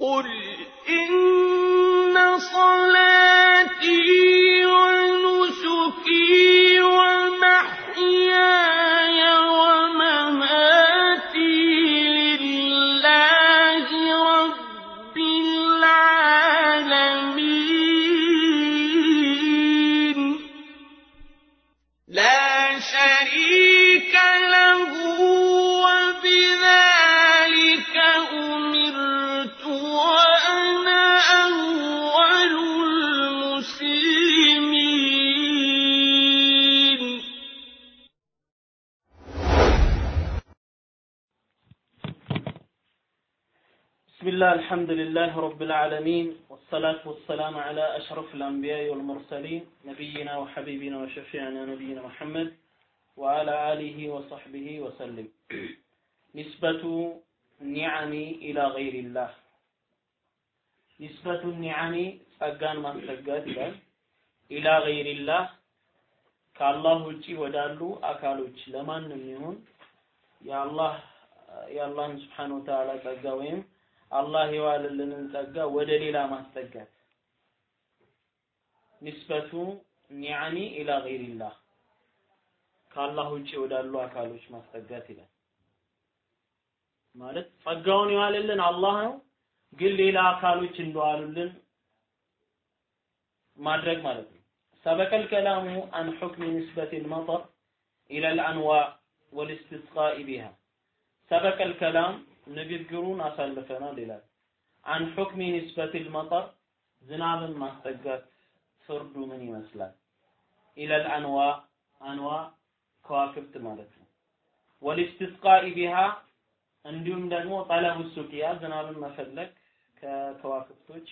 قل إن الحمد لله رب العالمين والصلاة والسلام على أشرف الأنبياء والمرسلين نبينا وحبيبنا وشفيعنا نبينا محمد وعلى آله وصحبه وسلم نسبة النعم إلى غير الله نسبة النعم ጸጋን ማስጠጋት ይላል ኢላ ገይሪላህ ከአላህ ውጪ ወዳሉ አካሎች ለማንም ይሁን የአላህ የአላህን ስብሓነሁ ወተዓላ ጸጋ ወይም አላህ የዋለልንን ጸጋ ወደ ሌላ ማስጠጋት ንስበቱ ኒዓሚ ኢላ ገይሪላህ ከአላህ ውጭ ወዳሉ አካሎች ማስጠጋት ይላል። ማለት ጸጋውን የዋለልን አላህ ነው፣ ግን ሌላ አካሎች እንደዋሉልን ማድረግ ማለት ነው። ሰበቀል ከላሙ አን ሑክሚ ንስበት ልመጠር ኢላ ልአንዋዕ ወልስትስቃኢ ቢሃ ሰበቀል ከላም ንግግሩን አሳልፈናል ይላል። አን ሑክሚ ንስበት ልመጠር ዝናብን ማስጠጋት ፍርዱ ምን ይመስላል? ኢለል አንዋ አንዋ ከዋክብት ማለት ነው። ወልስትስቃኢ ቢሃ እንዲሁም ደግሞ ጠለቡ ሱቂያ ዝናብን መፈለግ ከከዋክብቶች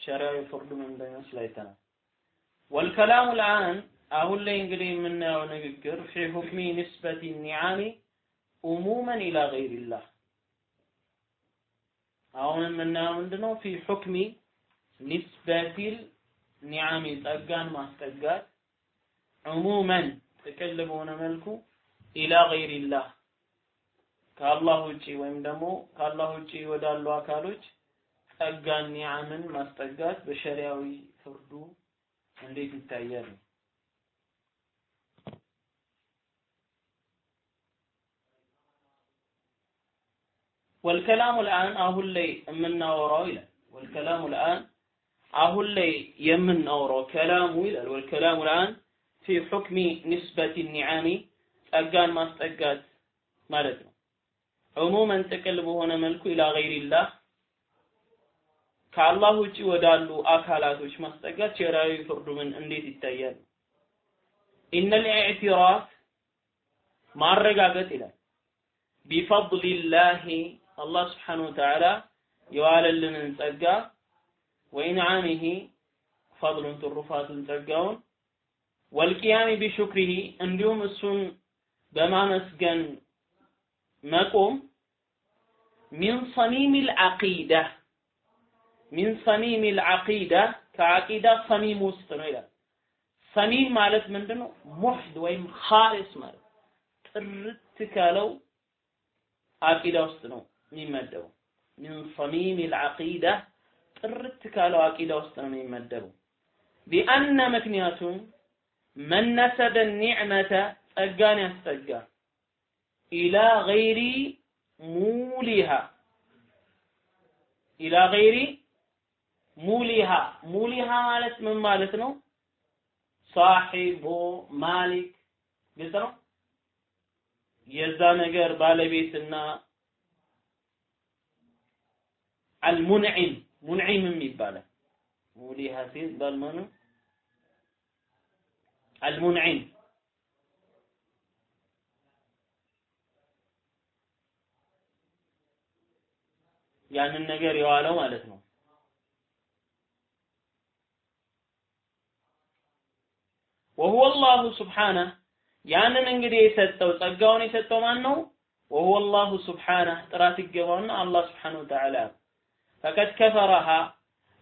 ሸሪዓዊ ፍርዱ ምን እንደሚመስል አይተናል። ወልከላሙ ልአን አሁን ላይ እንግዲህ የምናየው ንግግር ፊ ሁክሚ ንስበቲ ኒዓሚ ኡሙመን ኢላ ገይሪላህ አሁን የምናየው ምንድነው? ፊ ሁክሚ ኒስበቲል ኒዓሚ ጸጋን ማስጠጋት ዑሙመን ጥቅል በሆነ መልኩ ኢላ ገይሪላህ ከአላህ ውጪ ወይም ደግሞ ከአላህ ውጪ ወዳሉ አካሎች ጸጋን ኒዓምን ማስጠጋት በሸሪያዊ ፍርዱ እንዴት ይታያል? ወልከላሙ ልአን አሁን ላይ የምናወራው ይላል ወልከላሙ ልአን አሁን ላይ የምናወራው ከላሙ ይላል ወልከላሙ ልአን ፊ ሑክሚ ንስበት ኒዓሚ ጸጋን ማስጠጋት ማለት ነው። ዑሙመን ጥቅል በሆነ መልኩ ኢላ ገይሪላህ ከአላህ ውጪ ወዳሉ አካላቶች ማስጠጋት ሸሪዓዊ ፍርዱ ምን እንዴት ይታያል? ኢነል ኢዕቲራፍ ማረጋገጥ ይላል ቢፈድሊላሂ አላህ ስብሓነሁ ወተዓላ የዋለልንን ጸጋ ወኢንዓሚሂ ፈድሉን ትሩፋቱን ጸጋውን والقيام بشكره እንዲሁም እሱን በማመስገን መቆም من صميم العقيدة من صميم العقيدة ከዐቂዳ صميم ውስጥ ነው ይላል። صميم ማለት ምንድነው? محض ወይም خالص ማለት ጥርት ካለው አቂዳ ውስጥ ነው የሚመደበው። من صميم العقيدة ጥርት ካለው አቂዳ ውስጥ ነው የሚመደበው። ቢአነ ምክንያቱም መነሰበ ኒዕመተ ጸጋን ያስጠጋ ኢላ ገይሪ ሙሊሃ ኢላ ገይሪ ሙሊሃ ሙሊሃ ማለት ምን ማለት ነው? ሳሒቦ ማሊክ ግልጽ ነው። የዛ ነገር ባለቤትና አልሙንዒም ሙንዒምም ይባላል። ሙሊሃ ሲባል ማነው? አልሙንዒም ያንን ነገር የዋለው ማለት ነው። ወሁወ አላሁ ሱብሓነህ ያንን እንግዲህ የሰጠው ጸጋውን የሰጠው ማን ነው? ወሁወ አላሁ ሱብሓነህ ጥራት ይገባውና አላህ ሱብሓነሁ ወተዓላ ፈቀድ ከፈረሃ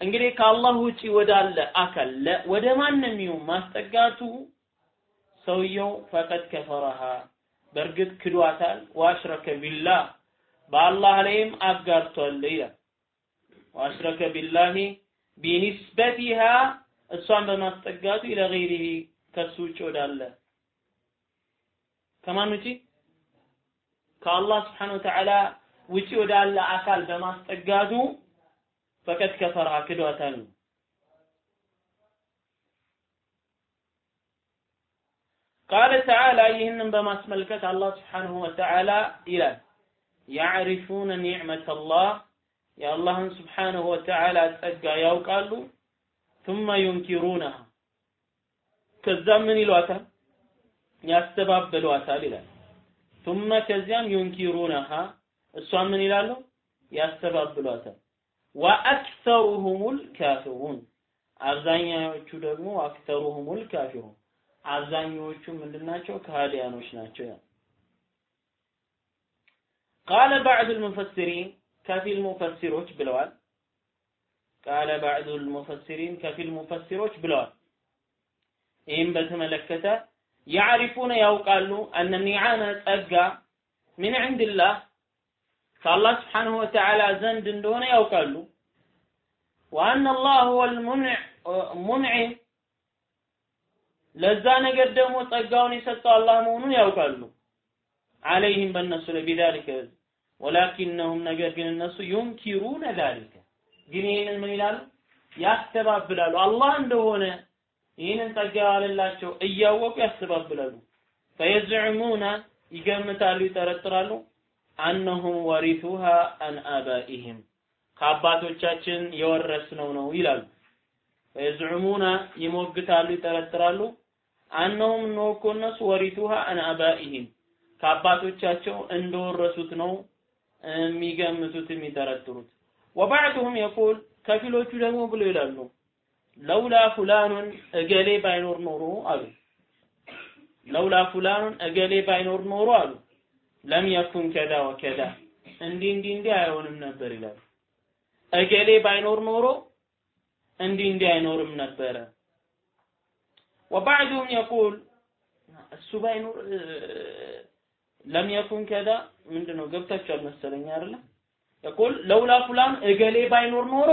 እንግዲህ ከአላህ ውጪ ወዳለ አካል ወደ ማንም ይሁን ማስጠጋቱ ሰውየው ፈቀድ ከፈረሃ በእርግጥ ክዷታል። ዋሽረከ ቢላህ በአላህ ላይም አጋርቷል ይላል። ወአሽረከ ቢላሂ ቢኒስበቲሃ እሷን በማስጠጋቱ ኢለ ገይሪሂ ከሱ ውጭ ወዳለ ከማን ውጪ ከአላህ ስብሓነ ወተዓላ ውጪ ወዳለ አካል በማስጠጋቱ ፈቀድ ከፈራ ክዷታል ነው። ቃለ ተዓላ ይህንን በማስመልከት አላህ ስብሓንሁ ወተዓላ ይላል ያዕሪፉነ ኒዕመተ አላህ የአላህን ስብሓንሁ ወተዓላ ጸጋ ያውቃሉ ثم ينكرونها ከዛም ምን ይሏታል ያስተባብሏታል ይላል ثم ከዚያም ينكرونها እሷን ምን ይላሉ ያስተባብሏታል ወአክሰሩሁሙል ካፊሩን። አብዛኛዎቹ ደግሞ አክሰሩሁሙል ካፊሩን። አብዛኛዎቹ ምንድናቸው? ከሃዲያኖች ናቸው። ቃለ ባዕድ ልሙፈሲሪን ከፊል ሙፈሲሮች ብለዋል። ቃለ ባዕዱ ልሙፈሲሪን ከፊል ሙፈሲሮች ብለዋል። ይህም በተመለከተ ያዕሪፉነ ያውቃሉ አነ ኒዓመ ጸጋ ምን ዕንድላህ ከአላህ ስብሓንሁ ወተዓላ ዘንድ እንደሆነ ያውቃሉ። ወአነ አላህ ልሙንዒም ለዛ ነገር ደግሞ ጸጋውን የሰጠው አላህ መሆኑን ያውቃሉ። አለይህም በእነሱ ላይ ቢዛሊከ ወላኪነሁም ነገር ግን እነሱ ዩንኪሩነ ዛሊከ። ግን ይህንን ምን ይላሉ? ያስተባብላሉ። አላህ እንደሆነ ይህንን ጸጋ ያለላቸው እያወቁ ያስተባብላሉ። ፈየዝዕሙነ ይገምታሉ ይጠረጥራሉ አነሁም ወሪቱሃ አን አባኢህም ከአባቶቻችን የወረስነው ነው ይላሉ። ፈየዝዕሙነ ይሞግታሉ ይጠረጥራሉ። አነሁም እነሆ እኮ እነሱ ወሪቱሃ አን አባኢህም ከአባቶቻቸው እንደወረሱት ነው የሚገምቱት የሚጠረጥሩት። ወባዕዱሁም የቁል ከፊሎቹ ደግሞ ብሎ ይላሉ ለውላ ፉላኑን እገሌ ባይኖር ኖሮ አሉ። ለውላ ፉላኑን እገሌ ባይኖር ኖሮ አሉ ለም የኩን ከዳ ወከዳ እንዲህ እንዲህ እንዲህ አይሆንም ነበር ይላሉ እገሌ ባይኖር ኖሮ እንዲህ እንዲህ አይኖርም ነበረ። ወባዕዱሁም የቁል እሱ ባይኖር ለም የኩን ከዳ ምንድነው? ገብታችኋል መሰለኝ አይደለ? የቁል ለውላ ፉላን እገሌ ባይኖር ኖሮ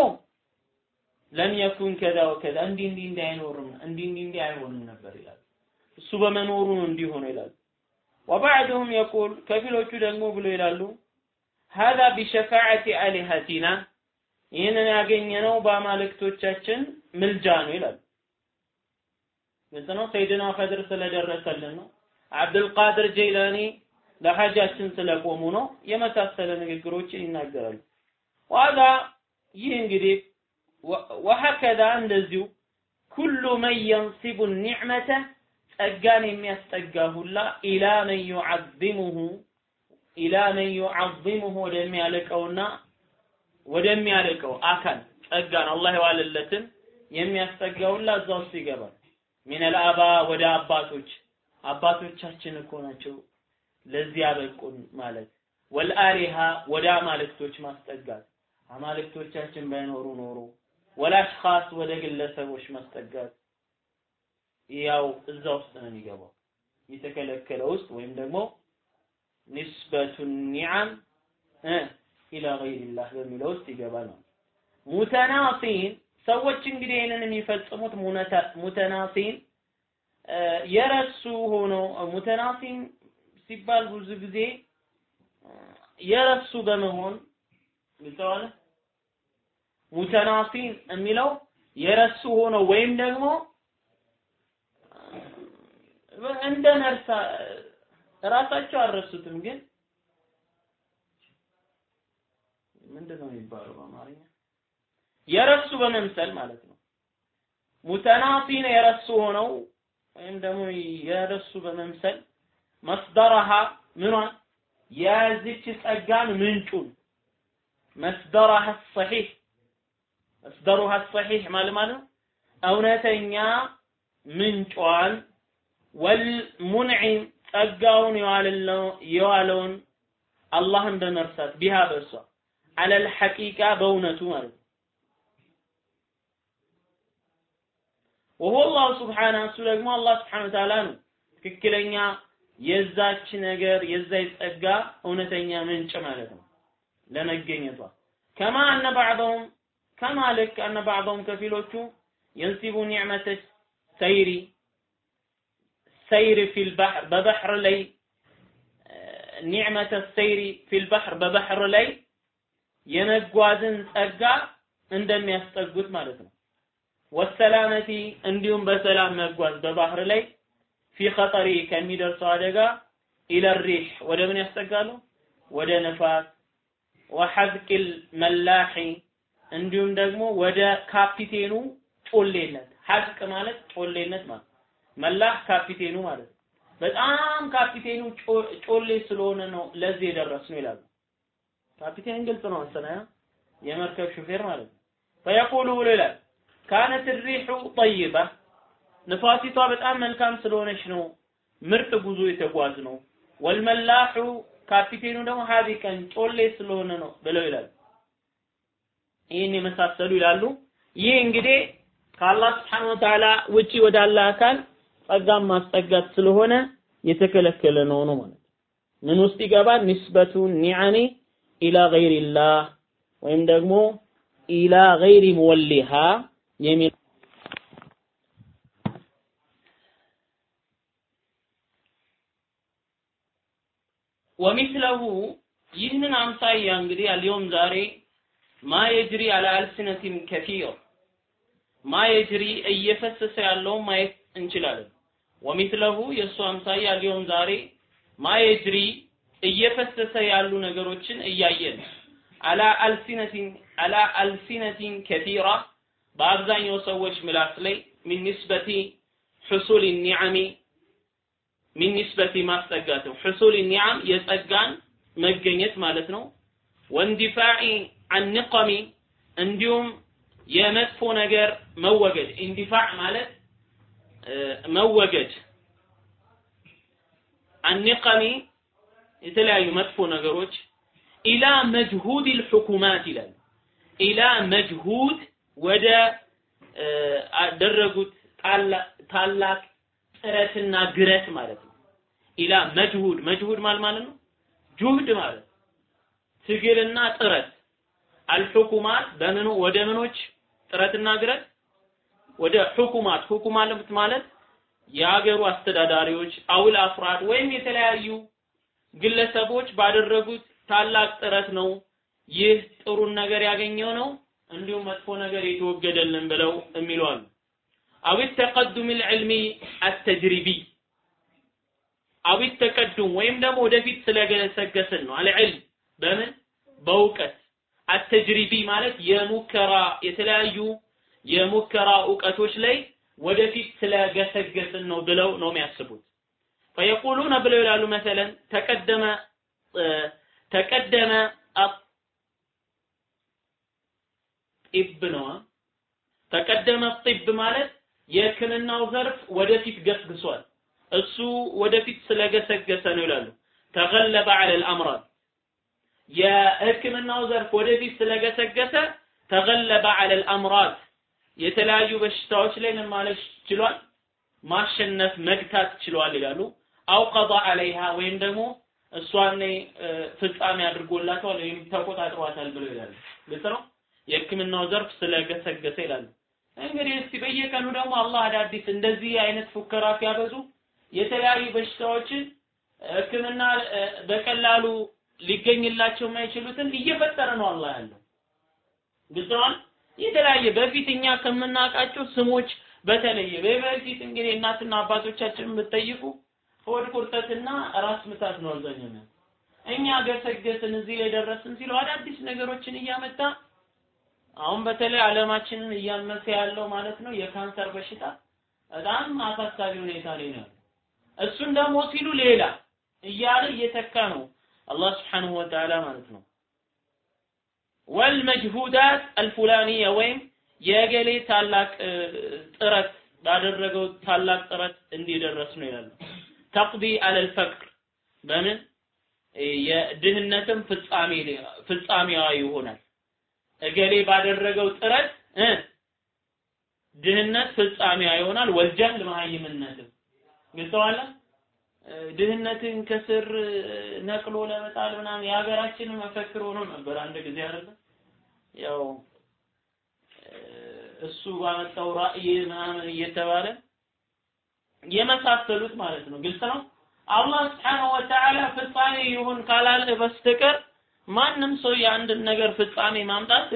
ለም የኩን ከዳ ወከዳ እንዲህ እንዲህ እንዲህ አይኖርም እንዲህ እንዲህ እንዲህ አይሆንም ነበር ይላል። እሱ በመኖሩ ነው ይላል ወባዕድሁም የቁል ከፊሎቹ ደግሞ ብሎ ይላሉ ሀዛ ቢሸፋዓቲ አሊሀቲና ይህንን ያገኘነው በአማልክቶቻችን ምልጃ ነው ይላሉ። ግልጽ ሰይድና ከድር ስለደረሰልን ነው። አብዱልቃድር ጀይላኒ ለሐጃችን ስለቆሙ ነው። የመሳሰለ ንግግሮችን ይናገራሉ። ዋዛ ይህ እንግዲህ ወሀከዛ እንደዚሁ ኩሉ መን የንሲቡ ኒዕመተ ጸጋን የሚያስጠጋ ሁላ ኢላ መን ዩዓዚሙሁ ኢላ መን ዩዓዚሙሁ ወደሚያልቀውና ወደሚያልቀው አካል ጸጋን አላህ የዋለለትን የሚያስጠጋ ሁላ እዛ ውስጥ ይገባል። ሚነል አባ ወደ አባቶች አባቶቻችን እኮ ናቸው ለዚህ ያበቁን ማለት። ወልአሊሃ ወደ አማልክቶች ማስጠጋት አማልክቶቻችን ባይኖሩ ኖሮ። ወላሽኻስ ወደ ግለሰቦች ማስጠጋት ያው እዛ ውስጥ ነው የሚገባው። የተከለከለ ውስጥ ወይም ደግሞ ኒስበቱ ኒዓም ኢላ ገይሪላህ በሚለው ውስጥ ይገባል ነው። ሙተናሲን ሰዎች እንግዲህ ይህንን የሚፈጽሙት ሙተናሲን የረሱ ሆነው ሙተናሲን ሲባል ብዙ ጊዜ የረሱ በመሆን ግልጸዋል ሙተናሲን የሚለው የረሱ ሆነው ወይም ደግሞ እንደ ነርሳ ራሳቸው አልረሱትም ግን ምንድን ነው የሚባለው በአማርኛ? የረሱ በመምሰል ማለት ነው። ሙተናሲን የረሱ ሆነው ወይም ደግሞ የረሱ በመምሰል መስደረሃ ምኗን የዚች ጸጋን ምንጩን። መስደረሃ ሰሒህ መስደሩሃ ሰሒህ ማለት ማለት ነው። እውነተኛ ምንጯን ወልሙንዒም ጸጋውን የዋለውን አላህን በመርሳት ቢሃ በእሷ። አለል ሐቂቃ በእውነቱ ማለት ነው። ወሁ አላሁ ስብሓነ እሱ ደግሞ አላህ ስብሓነ ወተዓላ ነው። ትክክለኛ የዛች ነገር የዛች ጸጋ እውነተኛ ምንጭ ማለት ነው። ለመገኘቷ። ከማ አነ ባዕደሁም ከማ ልክ አነ ባዕደሁም ከፊሎቹ የንሲቡ ኒዕመተ ሰይሪ ሰይር ፊል ባህር በባህር ላይ ኒዕመተ ሰይሪ ፊል ባህር በባህር ላይ የመጓዝን ጸጋ እንደሚያስጠጉት ማለት ነው። ወሰላመቲ እንዲሁም በሰላም መጓዝ በባህር ላይ ፊ ኸጠሪ ከሚደርሰው አደጋ ኢለ ሪህ ወደ ምን ያስጠጋሉ? ወደ ነፋስ ወሐዝቂል መላሒ እንዲሁም ደግሞ ወደ ካፒቴኑ ጮሌነት ሐዝቅ ማለት ጮሌነት ማለት መላህ ካፒቴኑ ማለት ነው። በጣም ካፒቴኑ ጮሌ ስለሆነ ነው ለዚህ የደረስ ነው ይላሉ። ካፒቴን ግልጽ ነው መሰለህ የመርከብ ሹፌር ማለት ነው። ፈየቁሉ ይላል ካነት ሪሑ ጠይባ ንፋሲቷ በጣም መልካም ስለሆነች ነው ምርጥ ጉዞ የተጓዝ ነው። ወልመላሑ ካፒቴኑ ደግሞ ሀዚቀን ጮሌ ስለሆነ ነው ብለው ይላሉ። ይህን የመሳሰሉ ይላሉ። ይህ እንግዲህ ከአላህ ስብሐነ ወተዓላ ውጪ ወዳለ አካል ጸጋን ማስጠጋት ስለሆነ የተከለከለ ነው ነው ማለት ምን ውስጥ ይገባል? ኒስበቱ ኒዓሚ ኢላ ገይሪላህ ወይም ደግሞ ኢላ ገይሪ ሙወሊሃ የሚል ወሚስለሁ ይህንን አምሳያ እንግዲህ አልየውም ዛሬ ማ የጅሪ ማ የጅሪ እየፈሰሰ ያለውን ማየት እንችላለን። ወሚስለሁ የእሱ አምሳያ አልየውም ዛሬ ማ የጅሪ እየፈሰሰ ያሉ ነገሮችን እያየን على ألسنة على ألسنة كثيرة በአብዛኛው ሰዎች ምላስ ላይ من نسبة حصول النعم من نسبة ማስጠጋት ነው። حصول النعم የጸጋን መገኘት ማለት ነው። واندفاع النقم እንዲሁም የመጥፎ ነገር መወገድ اندفاع ማለት መወገድ። አኒቀሚ የተለያዩ መጥፎ ነገሮች። ኢላ መጅሁድ ልሑኩማት ይላል። ኢላ መጅሁድ ወደ አደረጉት ታላቅ ጥረትና ግረት ማለት ነው። ኢላ መጅሁድ መጅሁድ ማለት ማለት ነው። ጁህድ ማለት ትግልና ጥረት። አልሑኩማት በምኑ ወደ ምኖች? ጥረትና ግረት ወደ ሁኩማት ማለት የሀገሩ አስተዳዳሪዎች አውል አፍራድ ወይም የተለያዩ ግለሰቦች ባደረጉት ታላቅ ጥረት ነው ይህ ጥሩን ነገር ያገኘው ነው እንዲሁም መጥፎ ነገር የተወገደልን ብለው የሚሉ አው ተቀዱም ልዕልሚ አተጅሪቢ አው ተቀዱም ወይም ደግሞ ወደፊት ስለገሰገስን ነው። አልዕልም በምን? በእውቀት። አተጅሪቢ ማለት የሙከራ የተለያዩ የሙከራ እውቀቶች ላይ ወደፊት ስለገሰገስን ነው ብለው ነው የሚያስቡት። ፈየቁሉነ ብለው ይላሉ መሰለን ተቀደመ ተቀደመ ጢብ ነዋ። ተቀደመ ጢብ ማለት የህክምናው ዘርፍ ወደፊት ገስግሷል። እሱ ወደፊት ስለገሰገሰ ነው ይላሉ። ተገለበ ዐለል አምራድ የህክምናው ዘርፍ ወደፊት ስለገሰገሰ ተገለበ ዐለል አምራድ የተለያዩ በሽታዎች ላይ ምን ማለት ችሏል? ማሸነፍ መግታት ችሏል ይላሉ። አው ቀዳ ዐለይሃ ወይም ደግሞ እሷን ፍጻሜ አድርጎላታል ወይም ተቆጣጥሯታል ብለው ይላሉ። ግልጽ ነው። የህክምናው ዘርፍ ስለገሰገሰ ይላሉ። እንግዲህ እስቲ በየቀኑ ደግሞ አላህ አዳዲስ እንደዚህ አይነት ፉከራ ሲያበዙ የተለያዩ በሽታዎችን ህክምና በቀላሉ ሊገኝላቸው የማይችሉትን እየፈጠረ ነው አላህ ያለው። ግልጽ የተለያየ በፊት እኛ ከምናውቃቸው ስሞች በተለየ በፊት እንግዲህ እናትና አባቶቻችንን ብትጠይቁ ሆድ ቁርጠትና ራስ ምታት ነው አብዛኛው እኛ ገሰገስን እዚህ ላይ ደረስን ሲሉ አዳዲስ ነገሮችን እያመጣ አሁን በተለይ ዓለማችንን እያመሰ ያለው ማለት ነው የካንሰር በሽታ በጣም አሳሳቢ ሁኔታ ላይ ነው። እሱን ደግሞ ሲሉ ሌላ እያለ እየተካ ነው አላህ Wa Ta'ala ማለት ነው። ወልመጅሁዳት አልፉላኒያ ወይም የገሌ ታላቅ ጥረት ባደረገው ታላቅ ጥረት እንዲደረስ ነው ይላሉ። ተቅዲ አለል ፈቅር በምን የድህነትም ፍጻሜ ፍጻሜዋ ይሆናል። እገሌ ባደረገው ጥረት ድህነት ፍጻሜዋ ይሆናል። ወልጀህል መሀይምነትም ግልጸዋለ ድህነትን ከስር ነቅሎ ለመጣል ምናምን የሀገራችንን መፈክር ሆኖ ነበር አንድ ጊዜ አይደለ ያው እሱ ባመጣው ራእይ ምናምን እየተባለ የመሳሰሉት ማለት ነው። ግልጽ ነው። አላህ ስብሓነሁ ወተዓላ ፍጻሜ ይሁን ካላለ በስተቀር ማንም ሰው የአንድን ነገር ፍጻሜ ማምጣት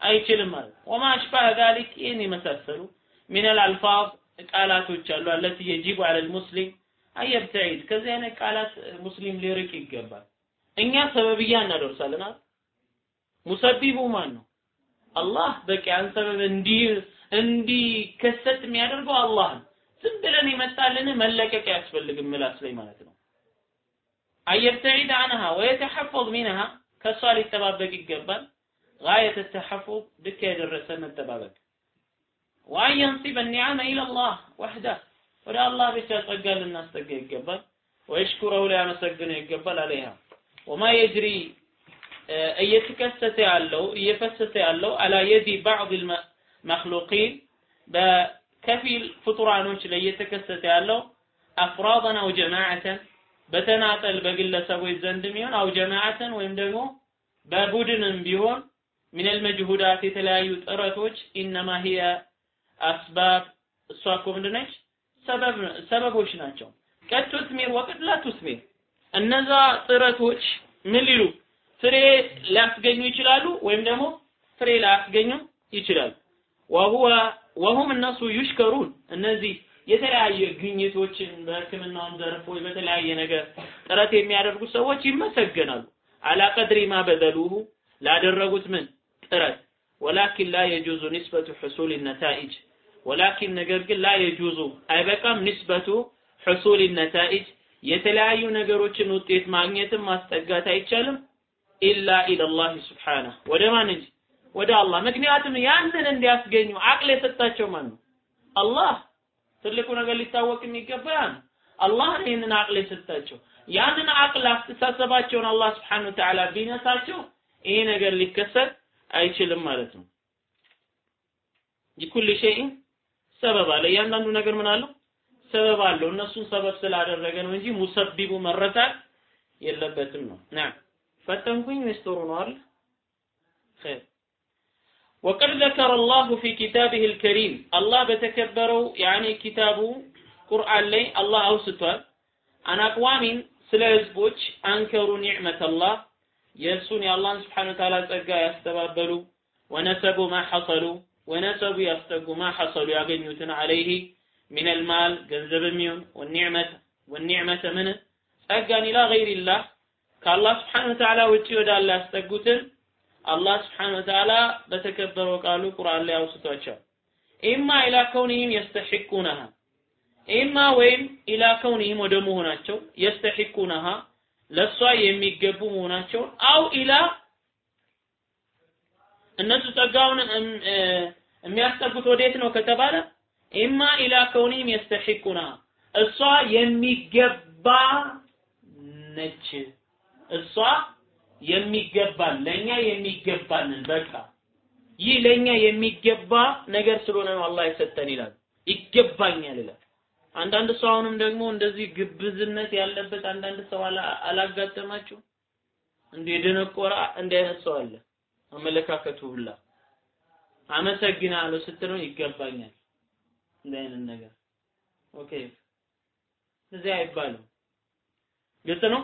አይችልም ማለት ወማ አሽባህ ዛሊክ ይህን የመሳሰሉ ሚነል አልፋዝ ቃላቶች አሉ አለቲ የጂቡ አለል ሙስሊም አየብተዒድ ከዚህ አይነት ቃላት ሙስሊም ሊርቅ ይገባል። እኛ ሰበብያ እናደርሳለን አይደል? ሙሰቢቡ ማን ነው? አላህ በቂ ያን ሰበብ እንዲ እንዲከሰት የሚያደርገው አላህ ነው። ዝም ብለን የመጣልን መለቀቅ አያስፈልግም ምላስ ላይ ማለት ነው። አየብተዒድ አንሃ ወየተሐፈዝ ሚንሃ ከሷ ሊጠባበቅ ይገባል። ጋየተ ተሐፉዝ ልክ የደረሰ መጠባበቅ ወአን የንሲበ ኒዓመ ኢለላህ ወሕደህ ወደ አላህ ብቻ ጸጋ ልናስጠጋ ይገባል። ወየሽኩረሁ ሊያመሰግነው ይገባል። አለይሃ ወማ የጅሪ እየተከሰተ ያለው እየፈሰሰ ያለው አላ ባዕድ መክሉቂን በከፊል ፍጡራኖች ላይ እየተከሰተ ያለው አፍራደን አው ጀማዓተን በተናጠል በግለሰቦች ዘንድም ይሆን أو جماعة ወይም ደግሞ በቡድንም ቢሆን من المجهودات የተለያዩ ጥረቶች إنما هي أسباب እሷ እኮ ምንድነች ሰበብ ሰበቦች ናቸው። قد تثمر وقد لا تثمر እነዛ ጥረቶች ምን ሊሉ ፍሬ ሊያስገኙ ይችላሉ ወይም ደግሞ ፍሬ ላያስገኙ ይችላሉ። وهم እነሱ يشكرون። እነዚህ የተለያየ ግኝቶችን በሕክምናውም ዘርፍ ወይ በተለያየ ነገር ጥረት የሚያደርጉ ሰዎች ይመሰገናሉ። አላ ቀድሪ ማ በዘሉሁ ላደረጉት ምን? ጥረት። ወላኪን ላ የጁዙ ኒስበቱ ሕሱል ነታኢጅ። ወላኪን ነገር ግን ላ የጁዙ አይበቃም። ኒስበቱ ሕሱል ነታኢጅ። የተለያዩ ነገሮችን ውጤት ማግኘትም ማስጠጋት አይቻልም ኢላ ኢለላህ ስብሓነህ ወደ ማን እንጂ? ወደ አላህ። ምክንያቱም ያንን እንዲያስገኙ አቅል የሰጣቸው ማን ነው? አላህ። ትልቁ ነገር ሊታወቅ የሚገባ ያ ነው። አላህ ነው ይህንን አቅል የሰጣቸው። ያንን አቅል አስተሳሰባቸውን አላህ ስብሓነሁ ወተዓላ ቢነሳቸው ይሄ ነገር ሊከሰት አይችልም ማለት ነው። ሊኩል ሸይን ሰበብ አለ። እያንዳንዱ ነገር ምን አለው? ሰበብ አለው። እነሱን ሰበብ ስላደረገ ነው እንጂ ሙሰቢቡ መረሳት የለበትም ነው። ና ፈጠንኩኝ ወይስ ጥሩ ነው አይደል? ኸይር። ወቀድ ዘከረ አላሁ ፊ ኪታቢሂ ልከሪም። አላህ በተከበረው ያኔ ኪታቡ ቁርአን ላይ አላህ አውስቷል። አናቅዋሚን ስለ ህዝቦች አንከሩ ኒዕመት አላህ የእሱን የአላህን ስብሓነ ወተዓላ ጸጋ ያስተባበሉ ወነሰቡ ማ ሐሰሉ ወነሰቡ ያስጠጉ ማ ሐሰሉ ያገኙትን አለይህ ሚነል ማል ገንዘብም ይሁን ወኒዕመተ ወኒዕመተ ምን? ጸጋን ኢላ ገይሪላህ። ከአላህ ስብሓነ ወተዓላ ውጪ ወዳለ ያስጠጉትን አላህ ስብሓነ ወተዓላ በተከበረው ቃሉ ቁርአን ላይ አውስቷቸዋል። ኢማ ኢላ ከውኒህም የስተሒቁነሃ ኢማ ወይም ኢላ ከውኒህም ወደ መሆናቸው የስተሒቁነሃ ለእሷ የሚገቡ መሆናቸውን አው ኢላ እነሱ ጸጋውን የሚያስጠጉት ወዴት ነው ከተባለ ኢማ ኢላ ከውኒህም የስተሒቁነሃ እሷ የሚገባ ነች እሷ የሚገባን ለኛ የሚገባንን በቃ ይህ ለኛ የሚገባ ነገር ስለሆነ ነው አላህ የሰጠን ይላል። ይገባኛል ይላል። አንዳንድ ሰው አሁንም ደግሞ እንደዚህ ግብዝነት ያለበት አንዳንድ ሰው አላጋጠማችሁ እንደ የደነቆረ እንደ አይነት ሰው አለ። አመለካከቱ ሁላ አመሰግናለሁ ስትለው ይገባኛል እንደ አይነት ነገር። okay። እዚህ አይባልም። ግልጽ ነው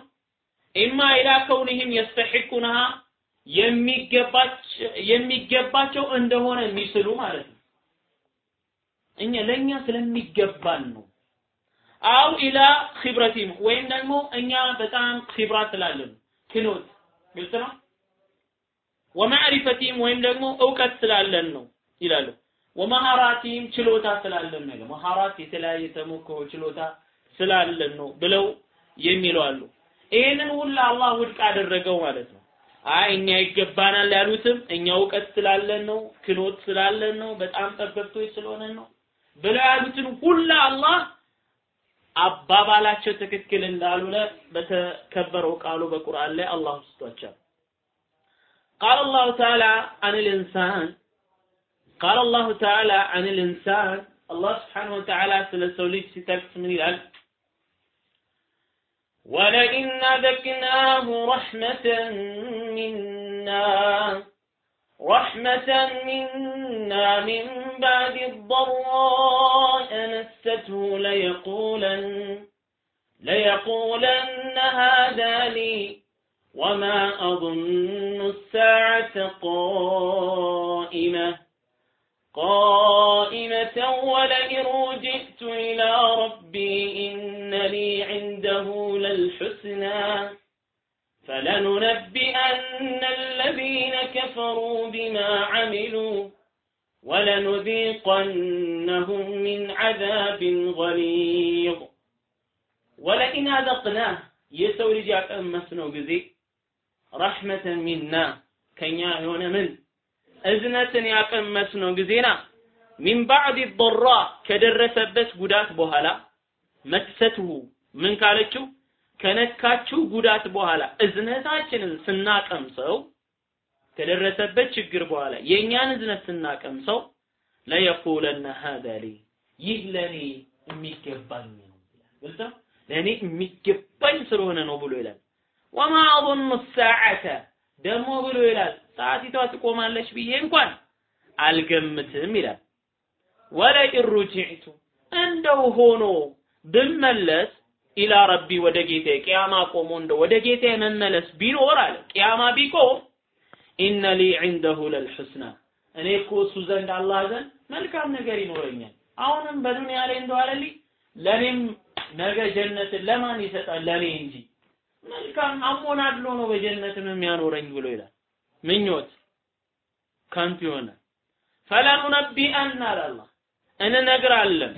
إما إلى كونهم يستحقونها የሚገባቸው እንደሆነ የሚስሉ ማለት ነው። እኛ ለእኛ ስለሚገባን ነው። أو إلى خبرتهم ወይም ደግሞ እኛ በጣም خبرة ስላለን ክኖት ግልጽ ነው? ወማዕሪፈቲም ወይም ደግሞ እውቀት ስላለን ነው ይላሉ። ወመሃራቲም ችሎታ ስላለን ነው። መሃራት የተለያየ ተሞክሮ ችሎታ ስላለን ነው ብለው የሚሉ አሉ ይህንን ሁላ አላህ ውድቅ አደረገው ማለት ነው አይ እኛ ይገባናል ያሉትም እኛ እውቀት ስላለን ነው ክኖት ስላለን ነው በጣም ጠበብቶች ስለሆነን ነው ብለው ያሉትን ሁላ አላህ አባባላቸው ትክክል እንዳልሆነ በተከበረው ቃሉ በቁርአን ላይ አላህ ወስቷቸዋል قال الله تعالى عن الإنسان قال الله تعالى عن الإنسان الله سبحانه وتعالى سلسوليك ستكس من الألف ولئن أذقناه رحمة منا رحمة منا من بعد الضراء مسته ليقولن ليقولن هذا لي وما أظن الساعة قائمة. قائمة ولئن رجعت إلى ربي إن لي عنده للحسنى فلننبئن الذين كفروا بما عملوا ولنذيقنهم من عذاب غليظ ولئن أذقناه يسوي رجع أمسنا بذي رحمة منا كان يعيون من እዝነትን ያቀመስነው ጊዜና ሚን ባዕድ ضራ ከደረሰበት ጉዳት በኋላ መሰትሁ ምን ካለችው? ከነካችው ጉዳት በኋላ እዝነታችንን ስናቀምሰው ከደረሰበት ችግር በኋላ የእኛን እዝነት ስናቀምሰው ለየቁለነ ሀዛ ሊ ይህ ለኔ የሚገባኝ ነው ግልጽ ለኔ የሚገባኝ ስለሆነ ነው ብሎ ይላል። ወማ አظن الساعة ደግሞ ብሎ ይላል ሰዓቲቷ ትቆማለች ብዬ እንኳን አልገምትም ይላል። ወለኢን ሩጅዕቱ እንደው ሆኖ ብመለስ ኢላ ረቢ ወደ ጌታ ቅያማ ቆሞ እንደው ወደ ጌታ መመለስ ቢኖር አለ። ቅያማ ቢቆም ኢነ ሊ ዒንደሁ ለልሑስና እኔ እኮ እሱ ዘንድ አላህ ዘንድ መልካም ነገር ይኖረኛል። አሁንም በዱንያ ላይ እንደው አለልኝ ለኔም ነገ ጀነትን ለማን ይሰጣል? ለኔ እንጂ መልካም አሞናድሎ ነው በጀነትም የሚያኖረኝ ብሎ ይላል። ምኞት ከንቱ የሆነ ፈለኑነቢአና አላህ። እንነግራለን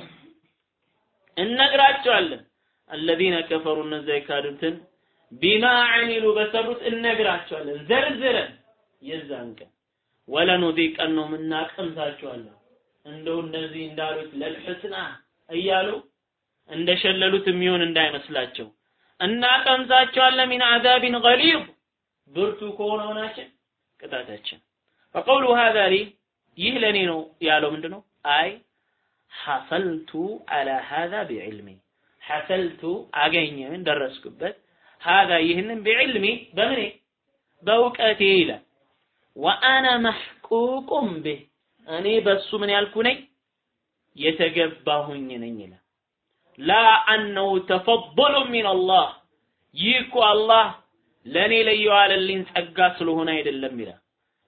እነግራቸዋለን አለዚነ ከፈሩ እነዛ የካዱትን ቢማ አሚሉ በሰሩት እነግራቸዋለን። ዘርዝረን የዛን ቀን ወለኑዚቀን ነው እናቀምሳቸዋለን። እንደው እነዚህ እንዳሉት ለልሕስና እያሉ እንደሸለሉት የሚሆን እንዳይመስላቸው እናቀምሳቸዋለን ሚን አዛቢን ገሊዝ ብርቱ ከሆነ ሆናችን ቅጣታችን ፈቀውሉ ሀዛ ሊ ይህ ለእኔ ነው ያለው ምንድን ነው አይ ሐሰልቱ አላ ሀዛ ቢዕልሚ። ሐሰልቱ አገኘን ደረስኩበት። ሀዛ ይህንን ቢዕልሚ በምኔ በእውቀቴ ይላል። ወአና መሕቁቁም ብህ። እኔ በሱ ምን ያልኩ ነኝ? የተገባሁኝ ነኝ ይላል ላ አነሁ ተፈضሉ ሚን አላህ ይህ እኮ አላህ ለእኔ ለየዋለልኝ ጸጋ ስለሆነ አይደለም ይላል።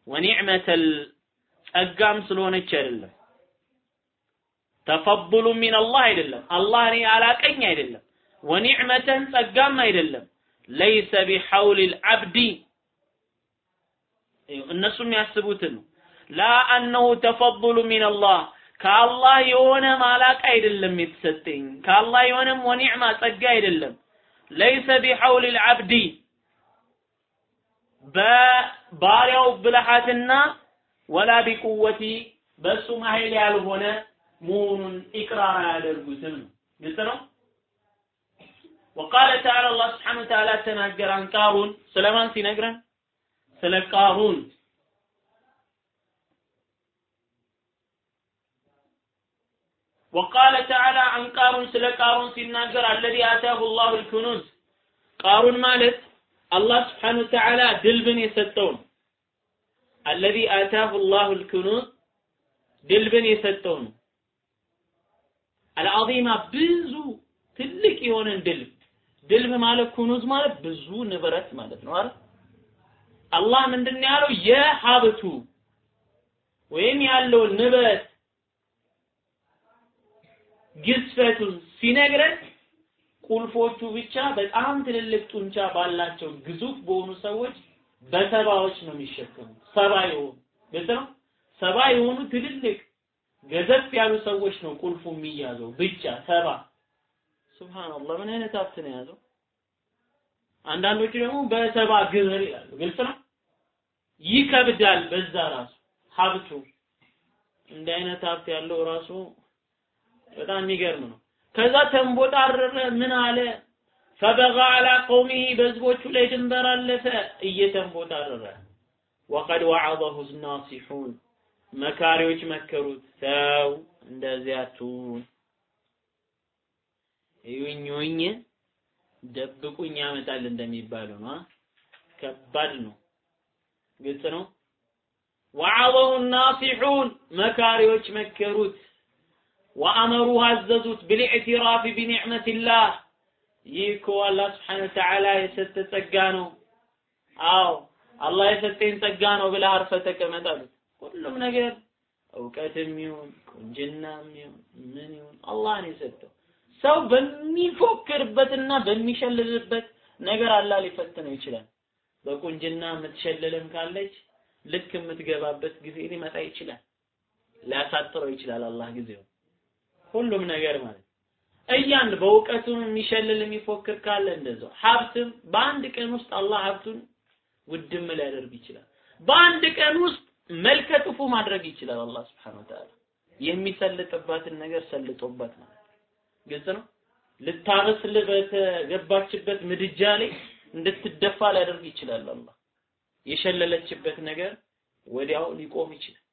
ወኒዕመተል ጸጋም ስለሆነች አይደለም። ተፈضሉ ሚን አላህ አይደለም። አላህ እኔ አላቀኝ አይደለም። ወኒዕመተን ጸጋም አይደለም። ለይሰ ቢሐውሊል አብዲ እነሱ የሚያስቡትን ነው ላ አነሁ ተፈضሉ ሚን አላህ ከአላህ የሆነ ማላቅ አይደለም የተሰጠኝ ከአላህ የሆነም ወኒዕማ ጸጋ አይደለም ለይሰ ቢሐውል ልዓብዲ በባሪያው ብልሃትና ወላ ቢቁወቲ በእሱ ኃይል ያልሆነ መሆኑን ኢቅራር አያደርጉትም ግልጽ ነው وقال تعالى الله سبحانه وتعالى تناجر عن قارون سلمان سينجرن ወቃለ ተዓላ አን ቃሩን ስለ ቃሩን ሲናገር አለዚ አታሁ ላሁ ልኩኑዝ ቃሩን ማለት አላህ ስብሓነ ወተዓላ ድልብን የሰጠው ነው። አለዚ አታሁ ላሁ ልኩኑዝ ድልብን የሰጠው ነው። አልዓዚማ ብዙ ትልቅ የሆነን ድልብ ድልብ ማለት ኩኑዝ ማለት ብዙ ንብረት ማለት ነው አይደል? አላህ ምንድን ያለው የሀብቱ ወይም ያለው ንብረት ግዝፈቱን ሲነግረን ቁልፎቹ ብቻ በጣም ትልልቅ ጡንቻ ባላቸው ግዙፍ በሆኑ ሰዎች በሰባዎች ነው የሚሸከሙት። ሰባ የሆኑ ግልጽ ነው? ሰባ የሆኑ ትልልቅ ገዘፍ ያሉ ሰዎች ነው ቁልፉ የሚያዘው። ብቻ ሰባ። ሱብሃንአላህ ምን አይነት ሀብት ነው የያዘው? አንዳንዶቹ ደግሞ በሰባ ግብር ይላሉ። ግልጽ ነው? ይከብዳል በዛ ራሱ ሀብቱ። እንደ አይነት ሀብት ያለው ራሱ በጣም የሚገርም ነው። ከዛ ተንቦጣረረ ምን አለ? ፈበጋ አላ ቀውሚሂ በህዝቦቹ ላይ ድንበር አለፈ እየተንቦጣረረ። ወቀድ ወዐዘሁ ናሲሑን መካሪዎች መከሩት። ሰው እንደዚያ አትሁን ደብቁኝ ያመጣል እንደሚባለው ነው። ከባድ ነው። ግልጽ ነው። ወዐዘሁ ናሲሑን መካሪዎች መከሩት ወአመሩህ አዘዙት ብልዕትራፍ ቢኒዕመቲላህ ይህ እኮ አላህ ስብሓነ ወተዓላ የሰጠ ጸጋ ነው አዎ አላህ የሰጠኝ ጸጋ ነው ብለህ አርፈህ ተቀመጥ አሉት ሁሉም ነገር እውቀትም ይሁን ቁንጅናም ይሁን ምን ይሁን አላህ ነው የሰጠው ሰው በሚፎክርበትና በሚሸልልበት ነገር አላህ ሊፈትነው ይችላል። በቁንጅና የምትሸልልም ካለች ልክ የምትገባበት ጊዜ ሊመጣ ይችላል። ሊያሳጥረው ይችላል አላህ ጊዜው ሁሉም ነገር ማለት እያን በእውቀቱ የሚሸልል የሚፎክር ካለ እንደዛው። ሀብትም በአንድ ቀን ውስጥ አላህ ሀብቱን ውድም ሊያደርግ ይችላል። በአንድ ቀን ውስጥ መልከ ጥፉ ማድረግ ይችላል አላህ Wa Ta'ala የሚሰልጥባትን ነገር ሰልጦባት ማለት ግልጽ ነው? ልታበስል በተገባችበት ምድጃ ላይ እንድትደፋ ሊያደርግ ይችላል አላህ። የሸለለችበት ነገር ወዲያው ሊቆም ይችላል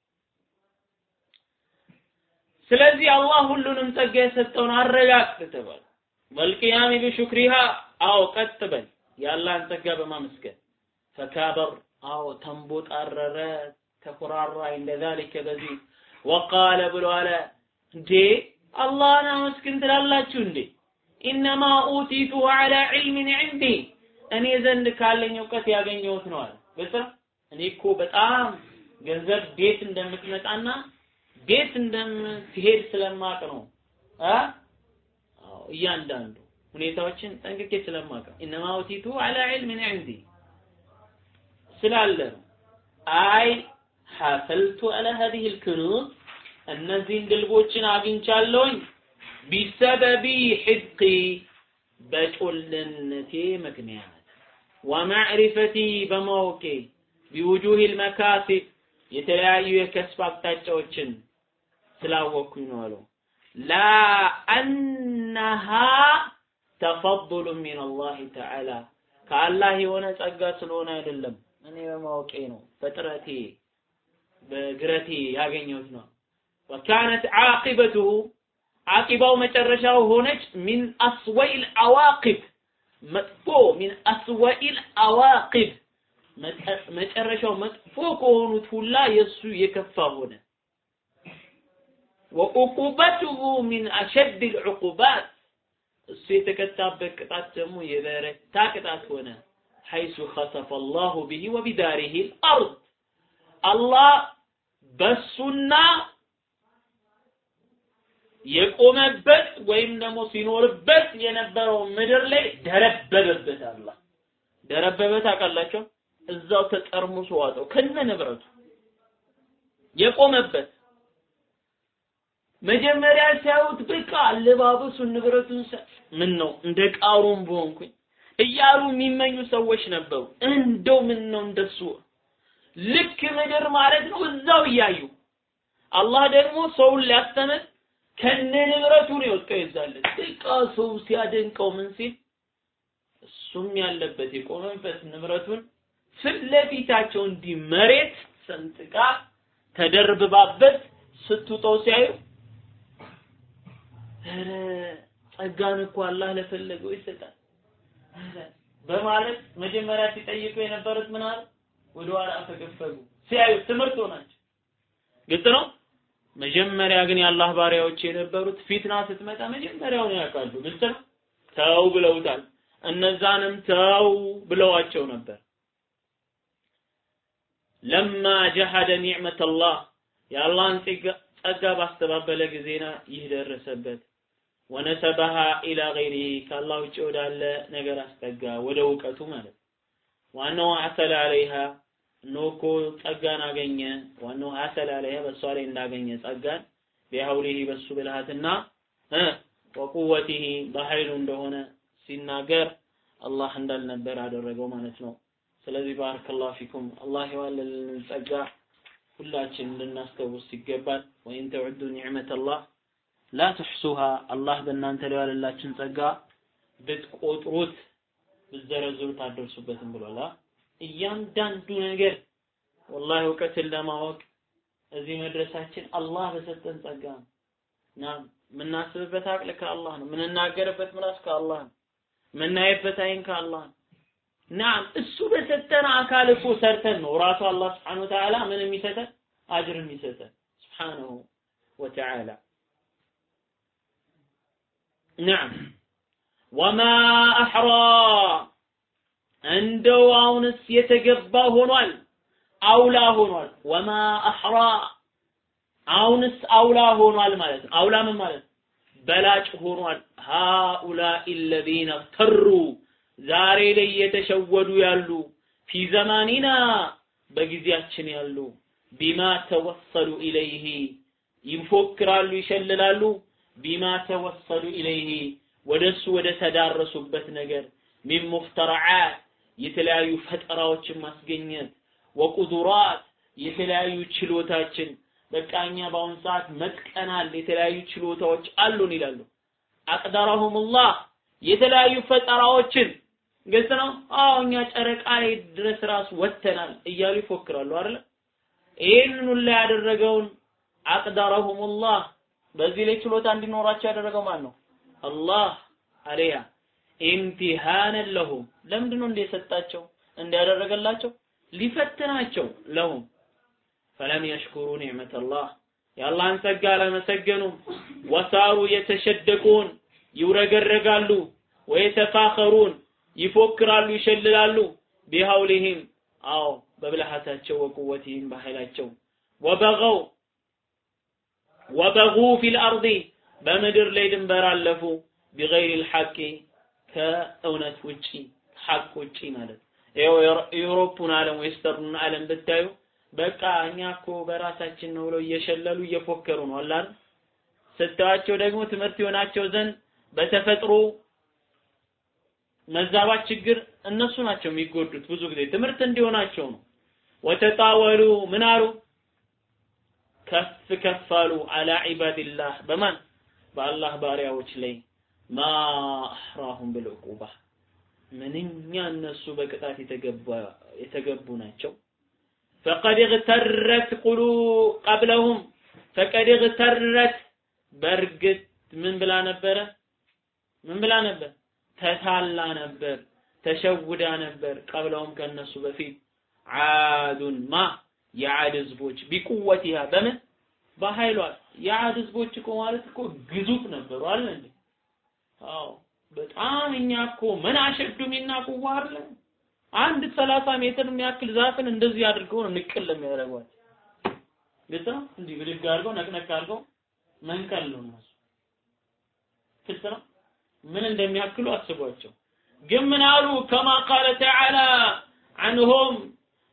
ስለዚህ አላህ ሁሉንም ጸጋ የሰጠውን አረጋግጥ ተባለ። በልቅያሚ ብሹክሪሃ አዎ ቀጥ በል የአላህን ጸጋ በማመስገን ፈካበር አዎ ተንቦጣረረ ተኮራራ እንደ ዛሊከ በዚህ ወቃለ ብሎ አለ። እንዴ አላህን አመስግን ትላላችሁ እንዴ? ኢነማ ኡቲቱ ዐላ ዒልሚን ዒንዲ እኔ ዘንድ ካለኝ እውቀት ያገኘሁት ነው አለ። ግልጽ እኔ እኮ በጣም ገንዘብ ቤት እንደምትመጣና ቤት እንደምትሄድ ስለማቅ ነው። አ? እያንዳንዱ ሁኔታዎችን ጠንቅቄ ስለማቅ ኢነማ ኡቲቱ አላ ዒልሚን ዒንዲ ስላለ ነው። አይ ሐፈልቱ አላ ሀዚህ ልክኑዝ እነዚህን ድልቦችን አግኝቻለሁኝ ቢሰበቢ ሕቂ በጮልነቴ ምክንያት ወማዕሪፈቲ በማወቄ ቢውጁህ ልመካሲብ የተለያዩ የከስብ አቅጣጫዎችን ስላወቅኩኝ ነው አለው። ላ አነሃ ተፈضሉ ሚን አላህ ተዓላ። ከአላህ የሆነ ጸጋ ስለሆነ አይደለም እኔ በማወቄ ነው በጥረቴ በግረቴ ያገኘሁት ነው። ወካነት ዓቂበቱሁ ዓቂባው መጨረሻው ሆነች ሚን አስወኢል አዋቂብ መጥፎ ሚን አስወኢል አዋቂብ። መጨረሻው መጥፎ ከሆኑት ሁላ የሱ የከፋ ሆነ ወዑቁበቱሁ ሚን አሸድ ልዑቁባት። እሱ የተቀጣበት ቅጣት ደግሞ የበረታ ቅጣት ሆነ። ሐይሱ ኸሰፈ አላሁ ቢሂ ወቢዳሪሂ ልአርድ። አላህ በሱና የቆመበት ወይም ደግሞ ሲኖርበት የነበረው ምድር ላይ ደረበበበት አላህ። ደረበበ ታውቃላችሁ እዛው ተጠርሙሶ ዋጠው ከነ ንብረቱ። የቆመበት መጀመሪያ ሲያዩት በቃ አለባበሱን ንብረቱን ምን ነው እንደ ቃሩን በሆንኩኝ እያሉ የሚመኙ ሰዎች ነበሩ። እንደው ምን ነው እንደሱ? ልክ ምድር ማለት ነው። እዛው እያዩ አላህ ደግሞ ሰውን ሊያስተምር ከነ ንብረቱ ነው የወጣው። ይዛለት በቃ ሰው ሲያደንቀው ምን ሲል እሱም ያለበት የቆመበት ንብረቱን ፊት ለፊታቸው እንዲህ መሬት ሰንጥቃ ተደርብባበት ስትውጠው ሲያዩ ኧረ ጸጋን እኮ አላህ ለፈለገው ይሰጣል። በማለት መጀመሪያ ሲጠይቁ የነበሩት ምን አለ ወደ ኋላ ተገፈጉ። ሲያዩ ትምህርት ሆናቸው ግልጽ ነው? መጀመሪያ ግን የአላህ ባሪያዎች የነበሩት ፊትና ስትመጣ መጀመሪያውን ያውቃሉ። ግልጽ ነው? ተው ብለውታል። እነዛንም ተው ብለዋቸው ነበር። ለማ ጀሐደ ኒዕመት አላህ የአላህን ጸጋ ባስተባበለ ጊዜና ይህ ደረሰበት ወነሰበሃ ኢላ ገይሪሂ ከአላህ ውጭ ወዳለ ነገር አስጠጋ ወደ እውቀቱ ማለት ዋናው አሰለ አለይሃ እነሆ እኮ ጸጋን አገኘ። ዋናው አሰለ አለይሃ በእሷ ላይ እንዳገኘ ጸጋን ቢሐውሊሂ በሱ ብልሃትና ወቁወቲሂ በኃይሉ እንደሆነ ሲናገር አላህ እንዳልነበር አደረገው ማለት ነው። ስለዚህ ባረከላሁ ፊኩም። አላህ የዋለልን ጸጋ ሁላችን ልናስታውስ ይገባል ወይን ተዑዱ ኒዕመት አላህ ላ ትሕሱሃ አላህ በእናንተ ላይ ያለላችን ጸጋ ብትቆጥሩት ብትዘረዝሩት አትደርሱበትም ብሏል። እያንዳንዱ ነገር ወላሂ እውቀትን ለማወቅ እዚህ መድረሳችን አላህ በሰጠን ጸጋ ናም የምናስብበት አቅል ከአላህ ነው። የምንናገርበት ምላስ ከአላህ ነው። የምናይበት አይን ከአላህ ነው። ናም እሱ በሰጠን አካል እኮ ሰርተን ነው ራሱ አላህ ስብሐነሁ ወተዓላ ምን የሚሰጠን አጅር የሚሰጠን ስብሐነሁ ወተዓላ ናም ወማ አሕራ እንደው አሁንስ የተገባ ሆኗል? አውላ ሆኗል። ወማ አሕራ። አሁንስ አውላ ሆኗል ማለት ነው። አውላ ምን ማለት በላጭ ሆኗል። ሃኡላኢ አለዚነ ተሩ ዛሬ ላይ የተሸወዱ ያሉ ፊ ዘማኒና በጊዜያችን ያሉ ቢማ ተወሰሉ ኢለይሂ። ይፎክራሉ ይሸልላሉ ቢማ ተወሰሉ ኢለይሂ ወደሱ ወደ ተዳረሱበት ነገር ሚን ሙፍተረዓት የተለያዩ ፈጠራዎችን ማስገኘት ወቁዱራት የተለያዩ ችሎታችን። በቃ እኛ በአሁን ሰዓት መጥቀናል የተለያዩ ችሎታዎች አሉን ይላሉ። አቅደረሁሙላህ የተለያዩ ፈጠራዎችን። ግልጽ ነው? አዎ እኛ ጨረቃ ላይ ድረስ ራሱ ወጥተናል እያሉ ይፎክራሉ አይደል ይህንን ሁላ ያደረገውን አቅደረሁሙላህ በዚህ ላይ ችሎታ እንዲኖራቸው ያደረገው ማን ነው? አላህ አለያ። ኢምቲሃነን ለሁም። ለምንድን ነው እንደሰጣቸው? እንዲያደረገላቸው ሊፈትናቸው ለሁም። ፈለም የሽኩሩ ኒዕመት አላህ የአላህን ጸጋ አላመሰገኑም። ወሳሩ የተሸደቁን ይውረገረጋሉ ወየተፋኸሩን ይፎክራሉ ይሸልላሉ። ቢሐውሊሂም አዎ በብልሃታቸው ወቁወቲህም በኃይላቸው። ወበገው وبغوا في الأرض በምድር ላይ ድንበር አለፉ። بغير الحق ከእውነት ውጪ ሐቅ ውጪ ማለት ይኸው የ Europe ኡን ዓለም western ኡን ዓለም ብታዩ በቃ እኛ እኮ በራሳችን ነው ብለው እየሸለሉ እየፎከሩ ነው አላል ስታዋቸው ደግሞ ትምህርት የሆናቸው ዘንድ በተፈጥሮ መዛባት ችግር እነሱ ናቸው የሚጎዱት ብዙ ጊዜ። ትምህርት እንዲሆናቸው ነው። ወተጣወሉ ምን አሉ ከፍ ከፍ አሉ። አላ ዒባድላህ በማን? በአላህ ባሪያዎች ላይ። ማ አህራሁም ብልዕቁባ ምንኛ እነሱ በቅጣት የተገቡ ናቸው። ፈቀድ እግተረት ቁሉ ቀብለሁም። ፈቀድ እግተረት በእርግጥ ምን ብላ ነበረ? ምን ብላ ነበር? ተታላ ነበር ተሸውዳ ነበር። ቀብለውም ከነሱ በፊት። ዓዱን ማ የዓድ ህዝቦች ቢቁወቲሃ በምን? በኃይሏ። የዓድ ህዝቦች እኮ ማለት እኮ ግዙፍ ነበሩ አለ እንዴ? አዎ። በጣም እኛ እኮ ምን አሸዱ ሚና አለ አንድ 30 ሜትር የሚያክል ዛፍን እንደዚህ አድርገው ነው ንቅል የሚያደርጓት። ግዛ? እንዲህ ብድግ አድርገው ነቅነቅ አድርገው መንቀል ነው እነሱ። ግልጽ ምን እንደሚያክሉ አስቧቸው። ግን ምን አሉ? ከማ ቃለ ተዓላ ዐንሁም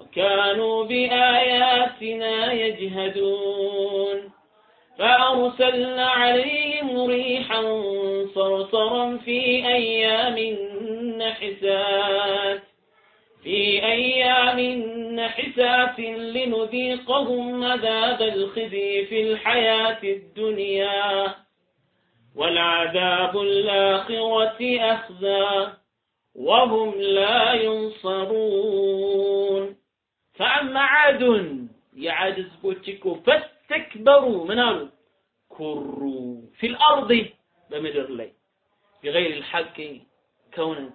وكانوا بآياتنا يجهدون. فأرسلنا عليهم ريحا صرصرا في أيام نحسات في أيام نحسات لنذيقهم عذاب الخزي في الحياة الدنيا. والعذاب الآخرة أخزى وهم لا ينصرون. فأما عاد يا عاد زبوتشيكو فاستكبروا منال كروا في الأرض بمدر لي. بغير الحق كونت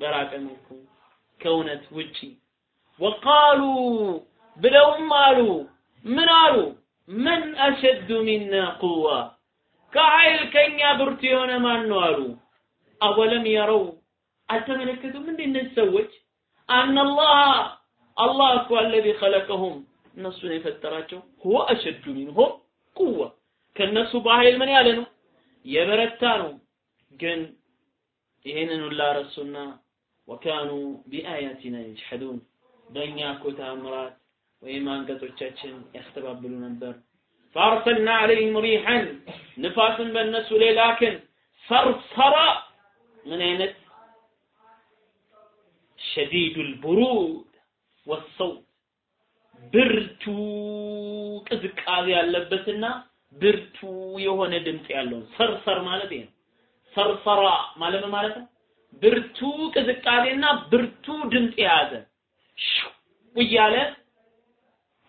براك منكم كونت وجي وقالوا بلو مالو منالو من أشد منا قوة؟ كعيل كينيا برتيون ما نوالو أولم يروا؟ أتمنى كذو من الناس سويت أن الله አላህ እኮ አለዚ ኸለቀሁም። እነሱን የፈጠራቸው ሁወ አሸዱ ሚንሁም ቁዋ ከነሱ በኃይል ምን ያለ ነው? የበረታ ነው። ግን ይህንን ሁላ ረሱና ወካኑ ቢአያቲና የጅሐዱን በእኛ እኮ ተአምራት ወይም አንቀጾቻችን ያስተባብሉ ነበር። فأرسلنا عليهم ريحا نفاس بالنسو لي لكن صرصرا من عينت شديد البرود ወሰው ብርቱ ቅዝቃዜ ያለበትና ብርቱ የሆነ ድምፅ ያለው ሰርሰር ማለት ይሄ ነው። ሰርሰራ ማለት ምን ማለት ነው? ብርቱ ቅዝቃዜና ብርቱ ድምፅ የያዘ እያለ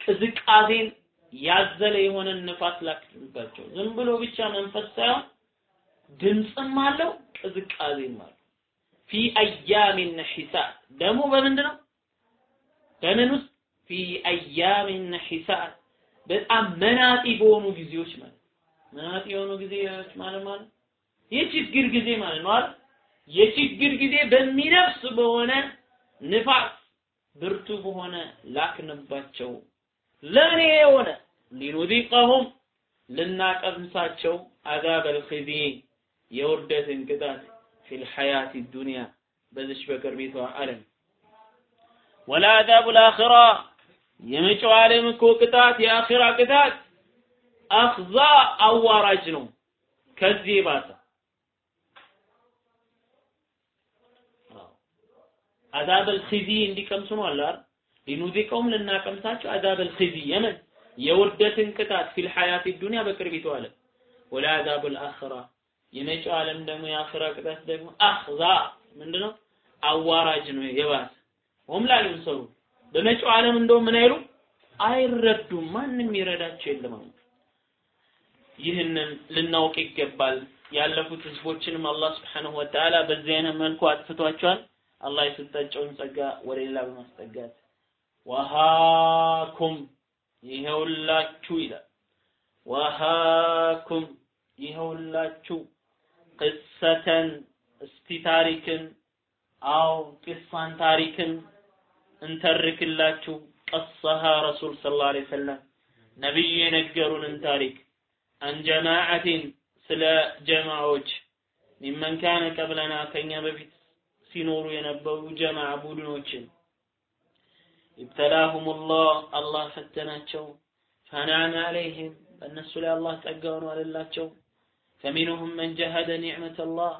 ቅዝቃዜን ያዘለ የሆነ ንፋስ ላክባቸው። ዝም ብሎ ብቻ መንፈስ ሳይሆን ድምጽም አለው ቅዝቃዜም አለው። ፊ አያሚን ነሒሳት ደግሞ በምንድን ነው በምን ውስጥ? ፊ አያሚን ሒሳት በጣም መናጢ በሆኑ ጊዜዎች ማለት መናጢ የሆኑ ጊዜዎች ማለት ማለት የችግር ጊዜ ማለት ነው አይደል? የችግር ጊዜ በሚነፍስ በሆነ ንፋስ ብርቱ በሆነ ላክንባቸው ለኔ የሆነ ሊኑዚቀሁም ልናቀምሳቸው አዛበል ኺዚ የውርደትን ቅጣት ፊል ሐያት ዱንያ በዚች በቅርቢቷ ዓለም ወላ አዛቡል አኺራ የመጪው ዓለም እኮ ቅጣት የአኺራ ቅጣት አኽዛ አዋራጅ ነው። ከዚህ የባሰ አዛበል ኺዚ እንዲቀምሱ ነው አይደል? ሊኑዚቀውም ልናቀምሳቸው አዛበል ኺዚ የምን? የውርደትን ቅጣት ፊል ሐያት ዱንያ በቅርቢቱ ዓለም ወላ አዛቡል አኺራ የመጪው ዓለም ደግሞ የአኺራ ቅጣት ደግሞ አኽዛ ምንድነው? አዋራጅ ነው የባሰ ወም ላ ይንሰሩ በመጪው ዓለም እንደው ምን አይሉ አይረዱም። ማንም ይረዳቸው የለም ይህንን ልናውቅ ይገባል። ያለፉት ህዝቦችንም አላህ Wa Ta'ala በዚህ አይነት መልኩ አጥፍቷቸዋል። አላህ የሰጣቸውን ጸጋ ወደ ሌላ በማስጠጋት ወሃኩም ይኸውላችሁ ይላል። ወሃኩም ይኸውላችሁ ቅሰተን እስቲ ታሪክን አው ቂሳን ታሪክን እንተርክላችሁ ቀሰሃ ረሱል ሰለላሁ ዐለይሂ ወሰለም ነብዩ የነገሩንን ታሪክ አን ጀማዓቲን ስለ ጀማዎች ሚመን ካነ ቀብለና ከኛ በፊት ሲኖሩ የነበሩ ጀማ ቡድኖችን ኢብተላሁሙላህ አላህ ፈተናቸው። ፈናን አለይህም በእነሱ ላይ አላህ ጸጋውን አለላቸው ፈሚንሁም መን ጀሀደ ኒዕመተላህ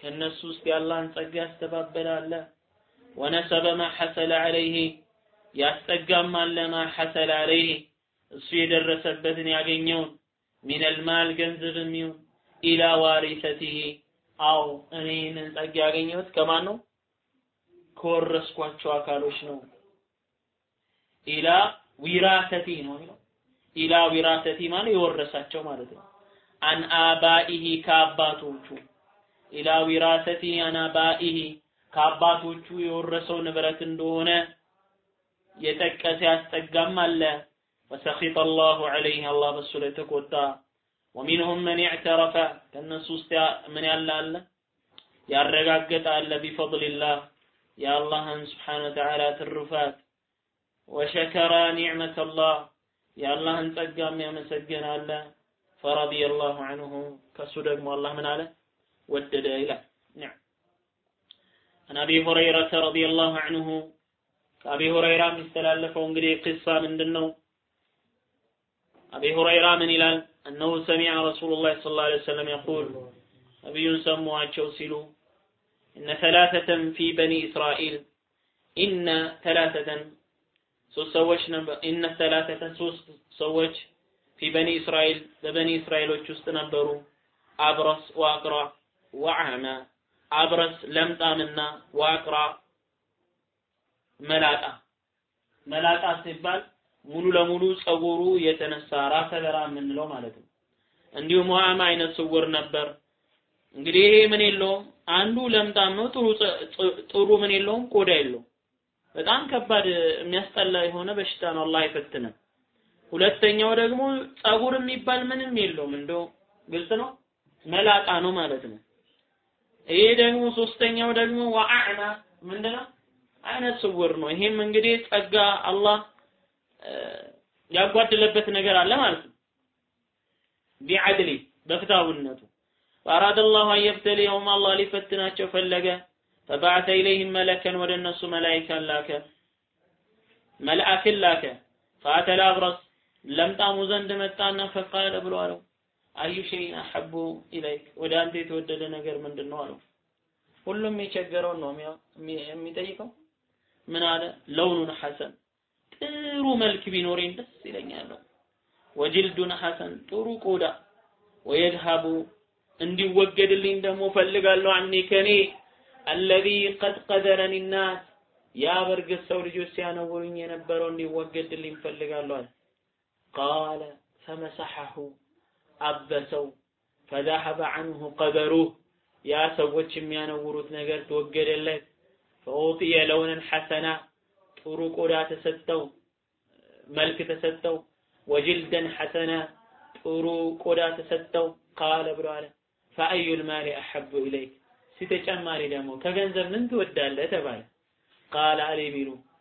ከእነሱ ውስጥ የአላህን ጸጋ ያስተባበለ አለ ونسب ما حصل عليه ያስጠጋም አለ ما حصل عليه እሱ የደረሰበትን ያገኘውን من المال ገንዘብም ይሁን إلى وراثته أو እኔ ይህንን ጸጋ ያገኘሁት ከማን ነው? ከወረስኳቸው አካሎች ነው። إلى وراثة ነው የሚለው። إلى وراثة ማለት የወረሳቸው ማለት ነው። አን አባኢሂ ከአባቶቹ ኢላ ዊራሰቲ አን አባኢሂ ከአባቶቹ የወረሰው ንብረት እንደሆነ የጠቀሰ ያስጠጋም አለ። ወሰኺጠ አላሁ ዐለይህ አላህ በሱ ላይ ተቆጣ። ወሚንሁም መን ኢዕተረፈ ከእነሱ ውስጥ ምን ያለ አለ? ያረጋገጠ አለ። ቢፈድሊላህ የአላህን ስብሓነ ወተዓላ ትሩፋት። ወሸከረ ኒዕመተላህ የአላህን ጸጋም ያመሰገን አለ። ፈረዲየላሁ ዐንሁ ከሱ ደግሞ አላህ ምን አለ? ወደደ ይላል عن أبي هريرة رضي الله عنه ከአቢ ሁረይራ የሚስተላለፈው እንግዲህ ቅሳ ምንድን ነው አቢ ሁረይራ ምን ይላል أنه سمع رسول الله صلى الله عليه وسلم يقول ነቢዩን ሰሟቸው ሲሉ إن ثلاثة في بني إسرائيل إن ثلاثة ሶስት ሰዎች ነበር إن ثلاثة ሶስት ሰዎች في بني إسرائيل በበኒ እስራኤሎች ውስጥ ነበሩ አብረስ ወአቅራ ወአዕማ አብረስ ለምጣምና ወአቅራ መላጣ መላጣ ሲባል ሙሉ ለሙሉ ጸጉሩ የተነሳ ራሰ በራ የምንለው ማለት ነው። እንዲሁም ወአማ አይነት ስውር ነበር። እንግዲህ ይሄ ምን የለውም አንዱ ለምጣም ነው፣ ጥሩ ጥሩ ምን የለውም ቆዳ የለውም። በጣም ከባድ የሚያስጠላ የሆነ በሽታ ነው። አላህ አይፈትንም። ሁለተኛው ደግሞ ጸጉር የሚባል ምንም የለውም። እንደው ግልጽ ነው መላጣ ነው ማለት ነው። ይሄ ደግሞ ሶስተኛው ደግሞ ወአዕና ምንድነው? አይነ ስውር ነው። ይሄም እንግዲህ ጸጋ አላህ ያጓደለበት ነገር አለ ማለት ነው። بعدله በፍትሐዊነቱ وأراد الله أن يبتليهم አላህ ሊፈትናቸው ፈለገ። فبعث إليهم ملكا ወደ እነሱ መላኢካን ላከ መልአክን ላከ። فأتى الأبرص ለምጣሙ ዘንድ መጣና فقال ብሎ አለው أي شيء أحب إليك ወደ አንተ የተወደደ ነገር ምንድን ነው አለው? ሁሉም የቸገረውን ነው የሚጠይቀው? ምን አለ? لون حسن። ጥሩ መልክ ቢኖረኝ ደስ ይለኛል። ወጅልዱን ሐሰን ጥሩ ቆዳ። ወየዝሀቡ እንዲወገድልኝ ደግሞ ፈልጋለሁ አኔ ከኔ አለዚ ቀድ ቀደረኒ ናስ። ያ በእርግጥ ሰው ልጆች ሲያነውሩኝ የነበረው እንዲወገድልኝ ፈልጋለሁ አለ። ቃለ ፈመሰሐሁ አበሰው ፈዛሀበ ዐንሁ ቀደሩህ ያ ሰዎች የሚያነውሩት ነገር ተወገደለት። فأعطي لونا حسنا ጥሩ ቆዳ ተሰጠው፣ መልክ ተሰጠው። وجلدا حسنا ጥሩ ቆዳ ተሰጠው። قال ብሎ አለ فأي المال أحب إليك ሲተጨማሪ ደግሞ ከገንዘብ ምን ትወዳለህ ተባለ። قال ال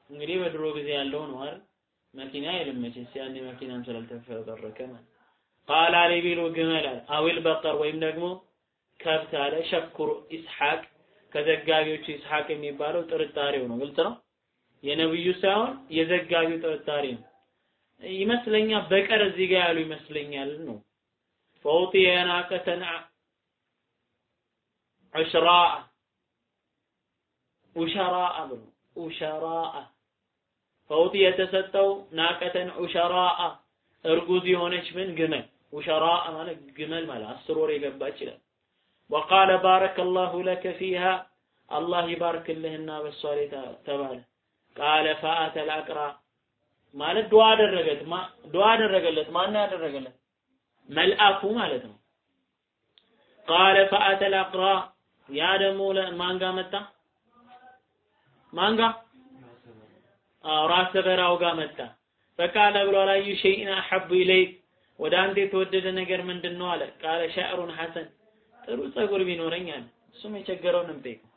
እንግዲህ በድሮ ጊዜ ያለው ነው አይደል? መኪና የለም መቼስ ያኔ መኪናም ስላልተፈበረከ ማለት قال الإبل አለ። أو البقر ወይም ደግሞ ከብት አለ። ሸኩር ኢስሐቅ ከዘጋቢዎቹ ኢስሐቅ የሚባለው ጥርጣሬው ነው። ግልጽ ነው? የነብዩ ሳይሆን የዘጋቢው ጥርጣሬ ነው። ይመስለኛል በቀር እዚህ ጋር ያሉ ይመስለኛል ነው። ፈውጢየ ናቀተን ዑሽራአ ኡሸራአ ብሎ ኡሸራአ ፈውጢ የተሰጠው ናቀተን ዑሸራአ እርጉዝ የሆነች ምን ግመል ኡሸራአ ማለት ግመል ማለት አስር ወር የገባች ይላል። ወቃለ ባረከ ላሁ ለከ ፊሃ አላህ ይባርክልህና በሷ ላይ ተባለ። ቃለ ፈአተ ልአቅራ ማለት ዱዓ አደረገት ዱዓ አደረገለት። ማን ያደረገለት? መልአኩ ማለት ነው። ቃለ ፈአተ ልአቅራ ያ ደግሞ ማን መጣ? ማን ጋር ራሰ በራው ጋር መጣ። فقال ብሎ أي شيء أحب إليك ወደ አንተ የተወደደ ነገር ምንድን ነው አለ? قال شعر حسن። ጥሩ ጸጉር ቢኖረኝ አለ። እሱም የቸገረውን እንጠይቀው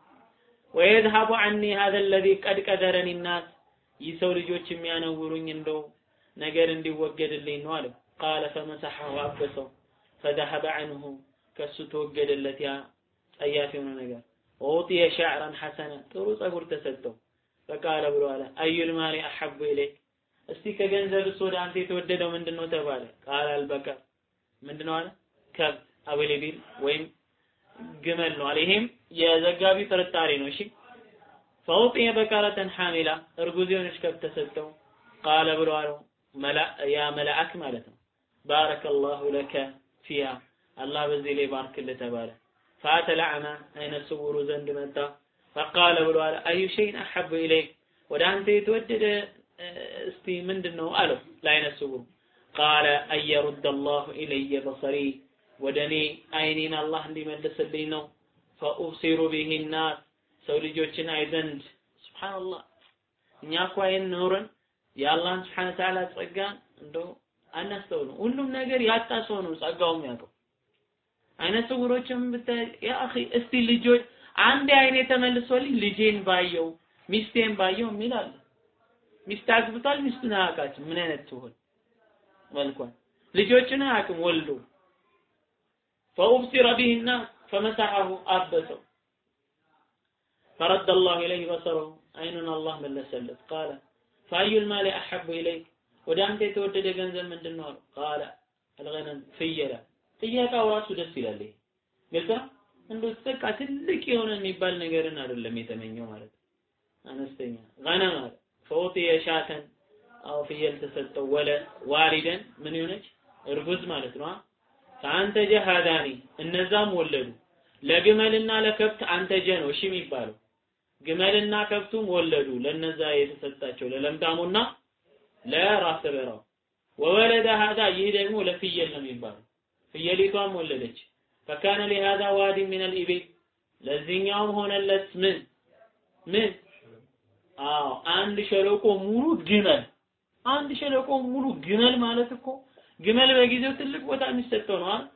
ويذهب عني هذا الذي قد قذرني الناس። ይህ ሰው ልጆች የሚያነውሩኝ እንደው ነገር እንዲወገድልኝ ነው አለው። قال فمسحه አበሰው። فذهب عنه። ከሱ ተወገደለት ያ ጸያፍ የሆነ ነገር። وأعطي شعرا حسنا ጥሩ ጸጉር ተሰጠው። فقال ብሎ አለ። أي المال أحب إليك እስቲ ከገንዘብስ ወደ አንተ የተወደደው ምንድነው ተባለ? قال البقر ምንድነው አለ? ከብት أو الإبل ወይም ግመል ነው አለ። ይሄም የዘጋቢ ጥርጣሬ ነው። እሺ። فأعطي بقرة حاملا እርጉዝ የሆነች ከብት ተሰጠው። قال ብሎ አለው ያ መላእክ ማለት ነው። بارك الله لك فيها አላህ በዚህ ላይ ባርክልህ ተባለ። فأتى አይነ ስውሩ ዘንድ መጣ። فقال ብሎ አለ أي شيء أحب إليك ወደ አንተ የተወደደ እስቲ ምንድን ነው አለው? ለአይነ ስውሩ قال أن يرد الله إلي بصري ወደ እኔ አይኔን አላህ እንዲመልስልኝ ነው። فأبصر به الناس ሰው ልጆችን አይ ዘንድ። سبحان الله እኛ እኮ አይን ኖረን የአላህን سبحانه وتعالى ጸጋን እንደው አናስተውልም። ሁሉም ነገር ያጣ ሰው ነው ጸጋውም ያውቀው አይነ ስውሮችም ብታይ ያ እስቲ ልጆች አንድ አይኔ ተመልሶልኝ ልጄን ባየው ሚስቴን ባየው የሚል ሚስት አግብቷል፣ ሚስቱን አያውቃትም። ምን አይነት ትሆን መልኳን። ልጆችን አያውቅም ወልዶ። ፈኡብሲረ ቢህና ፈመሰሐሁ አበሰው። ፈረደ አላሁ ኢለይህ በሰረሁ። አይኑን አላህ መለሰለት። قال فأي المال أحب إليك። ወደ አንተ የተወደደ ገንዘብ ምንድን ነው قال الغنم ፍየል ጥያቄው ራሱ ደስ ይላል ይሄ። ግልጽ እንደው በቃ ትልቅ የሆነ የሚባል ነገርን አይደለም የተመኘው ማለት አነስተኛ غنم ማለት فأعطي شاة أو ፍየል ተሰጠው والدا ምን የሆነች እርጉዝ ማለት ነው። فأنتج هذان እነዛም ወለዱ። ለግመልና ለከብት አንተጀ ነው እሺ የሚባለው። ግመልና ከብቱም ወለዱ ለነዛ የተሰጣቸው ለለምዳሙና ለራስ በራው ወወለደ ሀዳ ይህ ደግሞ ለፍየል ነው የሚባለው። ፍየሊቷም ወለደች። ፈካነ ሊሃዛ ዋዲ ምን አልኢቤል ለዚህኛውም ሆነለት ምን? ምን አዎ አንድ ሸለቆ ሙሉ ግመል። አንድ ሸለቆ ሙሉ ግመል ማለት እኮ ግመል በጊዜው ትልቅ ቦታ የሚሰጠው ነው አይደል?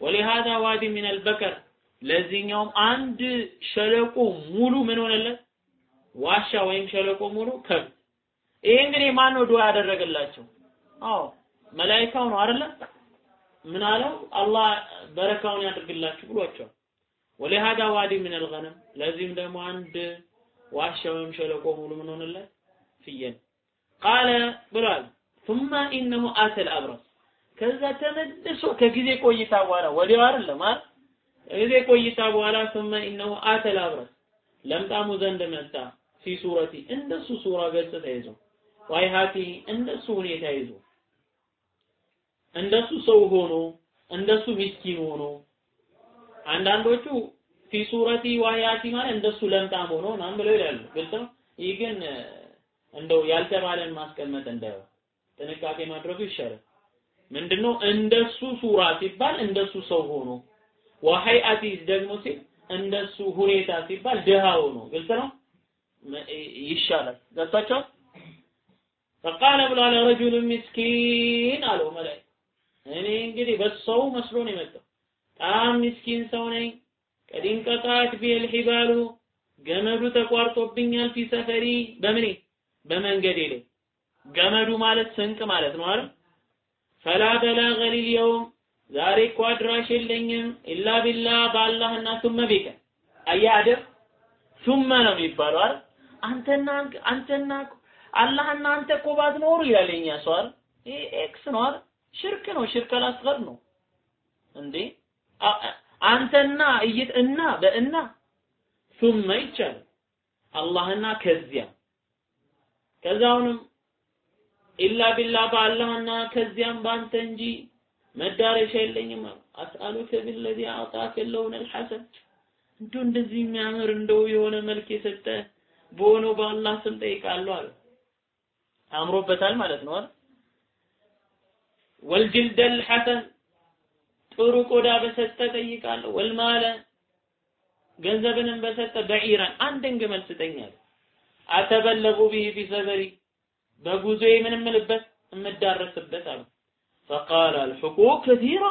ولهذا واد من البقر ለዚህኛውም አንድ ሸለቆ ሙሉ ምን ሆነለት? ዋሻ ወይም ሸለቆ ሙሉ ከብት። ይሄ እንግዲህ ማን ነው دعاء ያደረገላቸው? አዎ መላኢካው ነው አይደለ? ምን አለው? አላህ በረካውን ያድርግላችሁ ብሏቸው። ولهذا واد من الغنم ለዚህም ደግሞ አንድ ዋሻ ወይም ሸለቆ ሙሉ ምን ሆነለት ፍየል ቃለ ብሏል ثم انه اتى الابرص ከዛ ተመልሶ ከጊዜ ቆይታ በኋላ ወዲያው አይደለም አይደል ከጊዜ ቆይታ በኋላ ثم انه اتى الابرص ለምጣሙ ዘንድ መጣ ፊ ሱረቲ እንደሱ ሱራ ገጽ ተይዞ ዋይሃቲ እንደሱ ሁኔታ ይዞ እንደሱ ሰው ሆኖ እንደሱ ሚስኪን ሆኖ አንዳንዶቹ في صورته وهيئته ማለት እንደሱ ለምጣም ሆኖ ምናምን ብለው ይላሉ። ግልጽ ነው። ይህ ግን እንደው ያልተባለን ማስቀመጥ እንዳይሆን ጥንቃቄ ማድረጉ ይሻላል። ምንድነው እንደሱ ሱራ ሲባል እንደሱ ሰው ሆኖ ወሀይአቲ ደግሞ ሲል እንደሱ ሁኔታ ሲባል ድሃ ሆኖ ግልጽ ነው ይሻላል። ገብታችኋል? ፈቃለ ብሏል ረጁሉ ምስኪን አለው መላይ እኔ እንግዲህ በሰው መስሎ ነው የመጣው በጣም ምስኪን ሰው ነኝ قد انقطعت بي الحبال ገመዱ ተቋርጦብኛል في سفري በምኔ? በመንገዴ ላይ። ገመዱ ማለት ስንቅ ማለት ነው አይደል? فلا بلاغ لي اليوم ዛሬ እኮ አድራሽ የለኝም إلا بالله በአላህና ثم بك። አያድር ثم ነው የሚባለው አይደል? አንተና አንተና አላህና አንተ እኮ ባትኖሩ ይላል ሰው አይደል? X ነው አይደል? شرك ነው። شرك الأصغر ነው። እንዴ አንተና እይት እና በእና ثم ይቻላል። አላህና ከዚያ ከዛውንም ኢላ ቢላ በአላህና ከዚያም በአንተ እንጂ መዳረሻ የለኝም አስአሉከ ቢለዚ አዕጣከ ለውን አልሐሰን እንደው እንደዚህ የሚያምር እንደው የሆነ መልክ የሰጠ በሆነው በአላህ ስም ጠይቃለሁ አለ አምሮበታል ማለት ነው አይደል? ወልጅልደል ሐሰን ጥሩ ቆዳ በሰጠ ጠይቃለሁ ወልማለ ገንዘብንም በሰጠ በዒራን አንድን ግመል ስጠኛል። አተበለጉ ቢሂ ፊ ሰፈሪ በጉዞዬ እምዳረስበት አሉ። ፈቃል አልሕቁቅ ከቲራ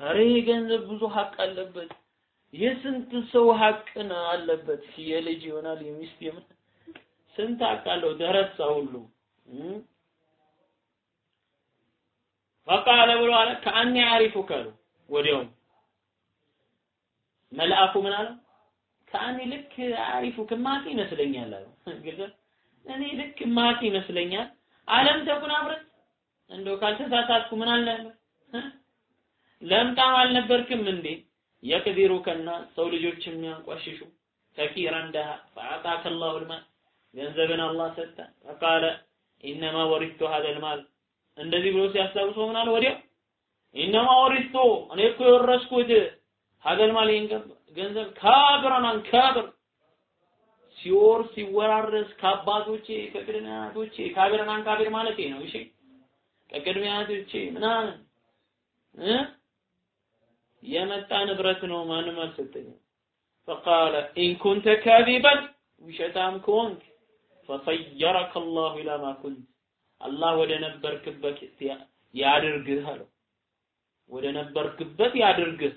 አረ ገንዘብ ብዙ ሀቅ አለበት። የስንት ሰው ሀቅ አለበት? የልጅ ይሆናል የሚስት ስንት ሀቅ አለው? ደረሳ ሁሉ ፈቃለ ብሎ አለ። ከአኒ አሪፉከ አሉ ወዲያውም መልአኩ ምን አለ ከአኒ ልክ አሪፉክ ማቂ ይመስለኛል ግልጽ? እኔ ልክ ማቂ ይመስለኛል። አለም ተኩን አብረት እንደው ካልተሳሳትኩ ምን አለ? ለምጣም አልነበርክም እንዴ? የቅዲሩ ከና ሰው ልጆች የሚያንቋሽሹ ፈቂራ እንደ ፈአጣከ አላሁ ልማል። ገንዘብን አላህ ሰጠ። ፈቃለ ኢነማ ወሪቱ ሀዘ ልማል እንደዚህ ብሎ ሲያስታውሰው ምን አለ ወዲያው ኢነማ ወሪቱ እኔ እኮ የወረስኩት ሀገር ማል ገንዘብ ካብረናን ካብር ሲወር ሲወራረስ ከአባቶቼ ከቅድመ አያቶቼ ካብረናን ካብር ማለት ነው። እሺ ከቅድመ አያቶቼ ምናምን እ የመጣ ንብረት ነው። ማንም አልሰጠኝም። فقال إن كنت كاذبا ውሸታም ከሆንክ فصيرك الله إلى ما كنت አላህ ወደ ነበርክበት ያድርግህ አለው። ወደ ነበርክበት ያድርግህ።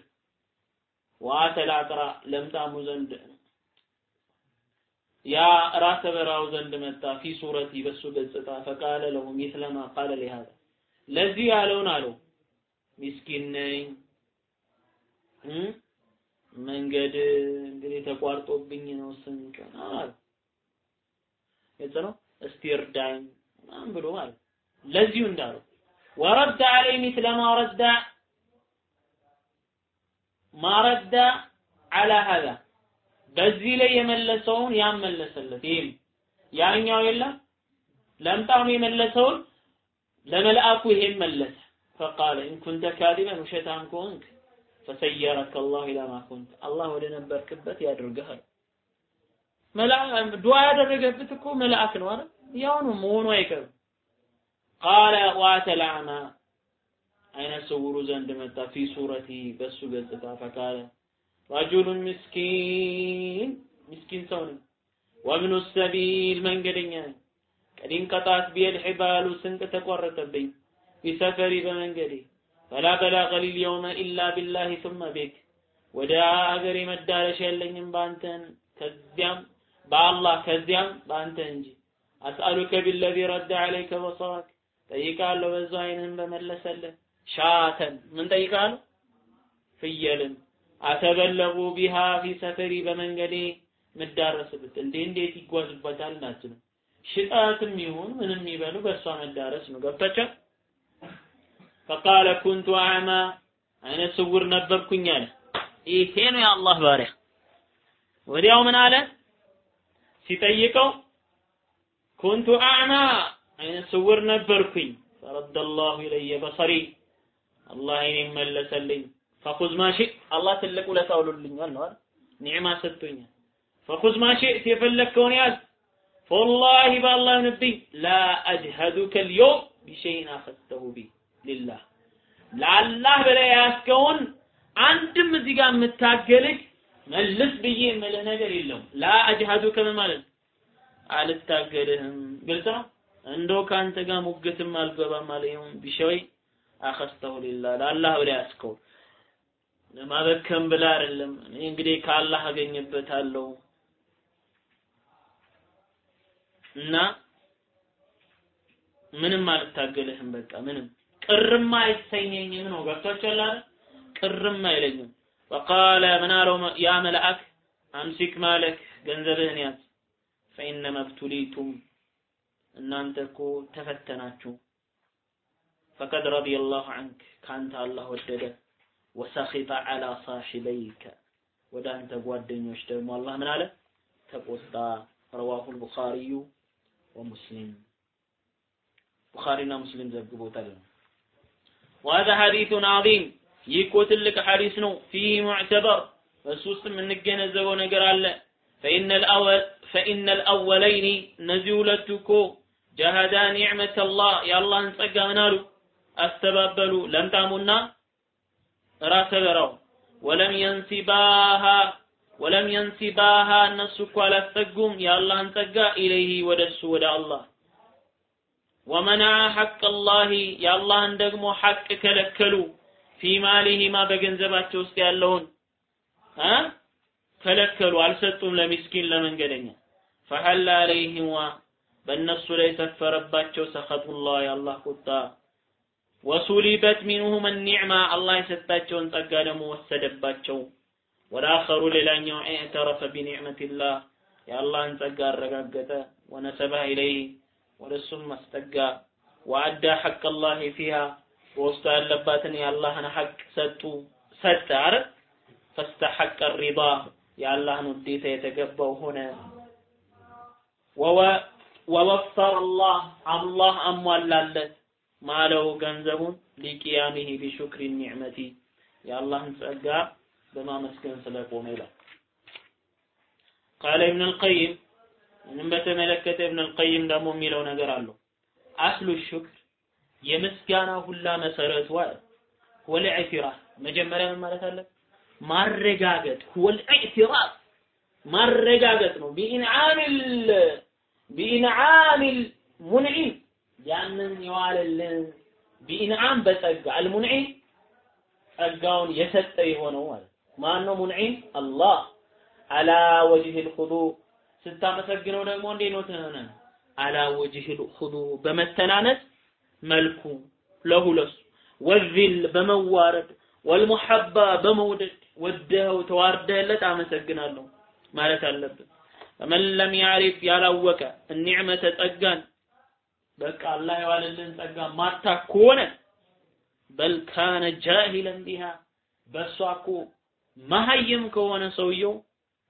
وأتى ለምጣሙ ዘንድ ያ ራሰ በራው ዘንድ መጣ። في صورته በሱ ገጽታ فقال له مثل ما قال لهذا። ለዚህ ያለውን አለው። ሚስኪን ነኝ። መንገድ እንግዲህ ተቋርጦብኝ ነው ስንቅ አለ ገጽ ነው? እስቲ እርዳኝ ምናምን ብሎ ማለት ለዚሁ እንዳለው ወረደ አለይ ሚስለማ ረዳ ማረዳ አላ ሀዛ በዚህ ላይ የመለሰውን ያመለሰለት ይህም ያኛው የለም። ለምጣሙ የመለሰውን ለመልአኩ ይሄን መለሰ። فقال إن كنت كاذبا ውሸታም ከሆንክ فصيرك الله إلى ما كنت አላህ ወደ ነበርክበት ያድርግሃል። دعاء ያደረገብት እኮ መልአክ ነው አይደል ያው መሆኑ አይቀርም። قال وأتى الأعمى አይነ ስውሩ ዘንድ መጣ في صورته በሱ ገጽታ فقال رجل مسكين ምስኪን ሰው ነኝ። ወብኑ ሰቢል መንገደኛ ነኝ። ቀድ እንቀጣት ቢየል ሒባሉ ስንቅ ተቆረጠብኝ። ቢሰፈሪ በመንገዴ ፈላ በላገ ሊል የውመ ኢላ ቢላሂ ثم ቤክ። ወደ አገሬ መዳረሻ የለኝም በአንተን ከዚያም በአላህ ከዚያም በአንተ እንጂ አስአሉከ ቢለዚ ረደ ዐለይከ በሰረክ ጠይቃለሁ በዛ አይንህን በመለሰልህ። ሻተን ምን ጠይቃለሁ? ፍየልን። አተበለጉ ቢሃ ፊ ሰፈሪ በመንገዴ ምዳረስበት እንዴ እንዴት ይጓዝበታል ናችን ሽጣትም ይሁን ምንም ይበሉ በእሷ መዳረስ ነው። ገብታችኋል ፈቃለ ኩንቱ አዕማ አይነ ስውር ነበርኩኝ አለ። ይሄ ነው የአላህ ባሪያ። ወዲያው ምን አለ? ሲጠይቀው ኩንቱ አዕማ አይነ ስውር ነበርኩኝ فرد الله إلي بصري አላህ አይኔን መለሰልኝ فخذ ما شئت አላህ ትልቅ ውለታ ውሎልኛል ነው አይደል نعمة ሰጥቶኛል فخذ ما شئت የፈለግከውን ያዝ فوالله በአላህ ይሁንብኝ لا أجهدك اليوم بشيء أخذته لله ለአላህ ብለህ የያዝከውን አንድም እዚህ ጋር የምታገልህ መልስ ብዬ የምልህ ነገር የለውም። لا أجهدك ምን ማለት ነው አልታገልህም። ግልጽ ነው? እንደው ከአንተ ጋር ሙግትም አልገባም አለይሁም ቢሸይ አኸስተሁ ሊላህ ለአላህ ብለህ ያዝከው። ለማበከም ብላ አይደለም። እኔ እንግዲህ ከአላህ አገኝበታለሁ። እና ምንም አልታገልህም በቃ ምንም። ቅርም አይሰኘኝም ነው። ገብቷችኋል አይደል? ቅርም አይለኝም። ወቃለ ምን አለው ያ መልአክ? አምሲክ ማለክ ገንዘብህን ያዝ ፈኢነማ ብቱሊቱም እናንተ እኮ ተፈተናችሁ ፈቀድ ረዲየላሁ ዐንክ ከአንተ አላህ ወደደ ወሰኺጠ ዐላ ሳሒበይከ ወደ አንተ ጓደኞች ደግሞ አላህ ምን አለ ተቆጣ ረዋሁ ልቡኻሪዩ ወሙስሊም ቡኻሪና ሙስሊም ዘግቦታል وهذا حديث عظيم ይህ እኮ ትልቅ ሐዲስ ነው ፊህ ሙዕተበር በሱ ውስጥ የምንገነዘበው ነገር አለ ፈኢነ ልአወለይኒ እነዚህ ሁለቱ እኮ ጀሃዳ ኒዕመት አላህ የአላህን ጸጋ ምን አሉ አስተባበሉ ለምጣሙና ራሰ በራው ወለም የንሲባሃ ወለም የንሲባሃ እነሱ እኮ አላስጠጉም. የአላህን ጸጋ ኢለይህ ወደ እሱ ወደ አላህ ወመናዐ ሐቅ አላሂ የአላህን ደግሞ ሐቅ ከለከሉ ፊ ማሊሂማ በገንዘባቸው ውስጥ ያለውን ከለከሉ አልሰጡም ለሚስኪን ለመንገደኛ። ፈሐለ አለይሂማ በእነሱ ላይ ሰፈረባቸው ሰኸቱላህ የአላህ ቁጣ። ወሱሊበት ሚንሁም ኒዕማ አላህ የሰጣቸውን ጸጋ ደግሞ ወሰደባቸው። ወለአኸሩ ሌላኛው ኢዕተረፈ ቢኒዕመቲላህ የአላህን ጸጋ አረጋገጠ። ወነሰበህ ኢለይህ ወደ እሱም አስጠጋ። ወአዳ አላህ ፊሃ በውስጡ ያለባትን የአላህን ሐቅ ሰጡ ሰጠ። አረ ፈስተሐቀ ሪዳ የአላህን ውዴታ የተገባው ሆነ። ወወፈረ አላህ አላህ አሟላለት ማለው ገንዘቡን ሊቅያሚሂ ቢሹክሪ ኒዕመቲ። የአላህን ጸጋ በማመስገን ስለቆመ ይላል። ቃለ ኢብን አልቀይም ምንም በተመለከተ ኢብን አልቀይም ደግሞ የሚለው ነገር አለው። አስሉ ሹክር የምስጋና ሁላ መሰረቱ ወል ኢዕቲራፍ መጀመሪያ ምን ማለት አለ ማረጋገጥ ወል ኢዕቲራፍ ማረጋገጥ ነው። ቢኢንዓሚል ቢኢንዓሚል ሙንዒም ያንን የዋለልን ቢኢንዓም በጸጋ አልሙንዒም ጸጋውን የሰጠ የሆነው ማለት ማን ነው ሙንዒም? አላህ። አላ ወጅህ ልኹዱ ስታመሰግነው ደግሞ እንዴት ነው ትሆነ አላ ወጅህ ልኹዱ በመተናነስ መልኩ ለሁለሱ። ወዚል በመዋረድ ወልሙሐባ በመውደድ ወደኸው ተዋርደህለት አመሰግናለሁ ማለት አለብን። ፈመን ለም ያዕሪፍ ያላወቀ እኒዕመተ ጸጋን በቃ አላህ የዋለልን ጸጋ ማታ ከሆነ በል ካነ ጃሂለን ቢሃ በእሷ እኮ መሀይም ከሆነ ሰውየው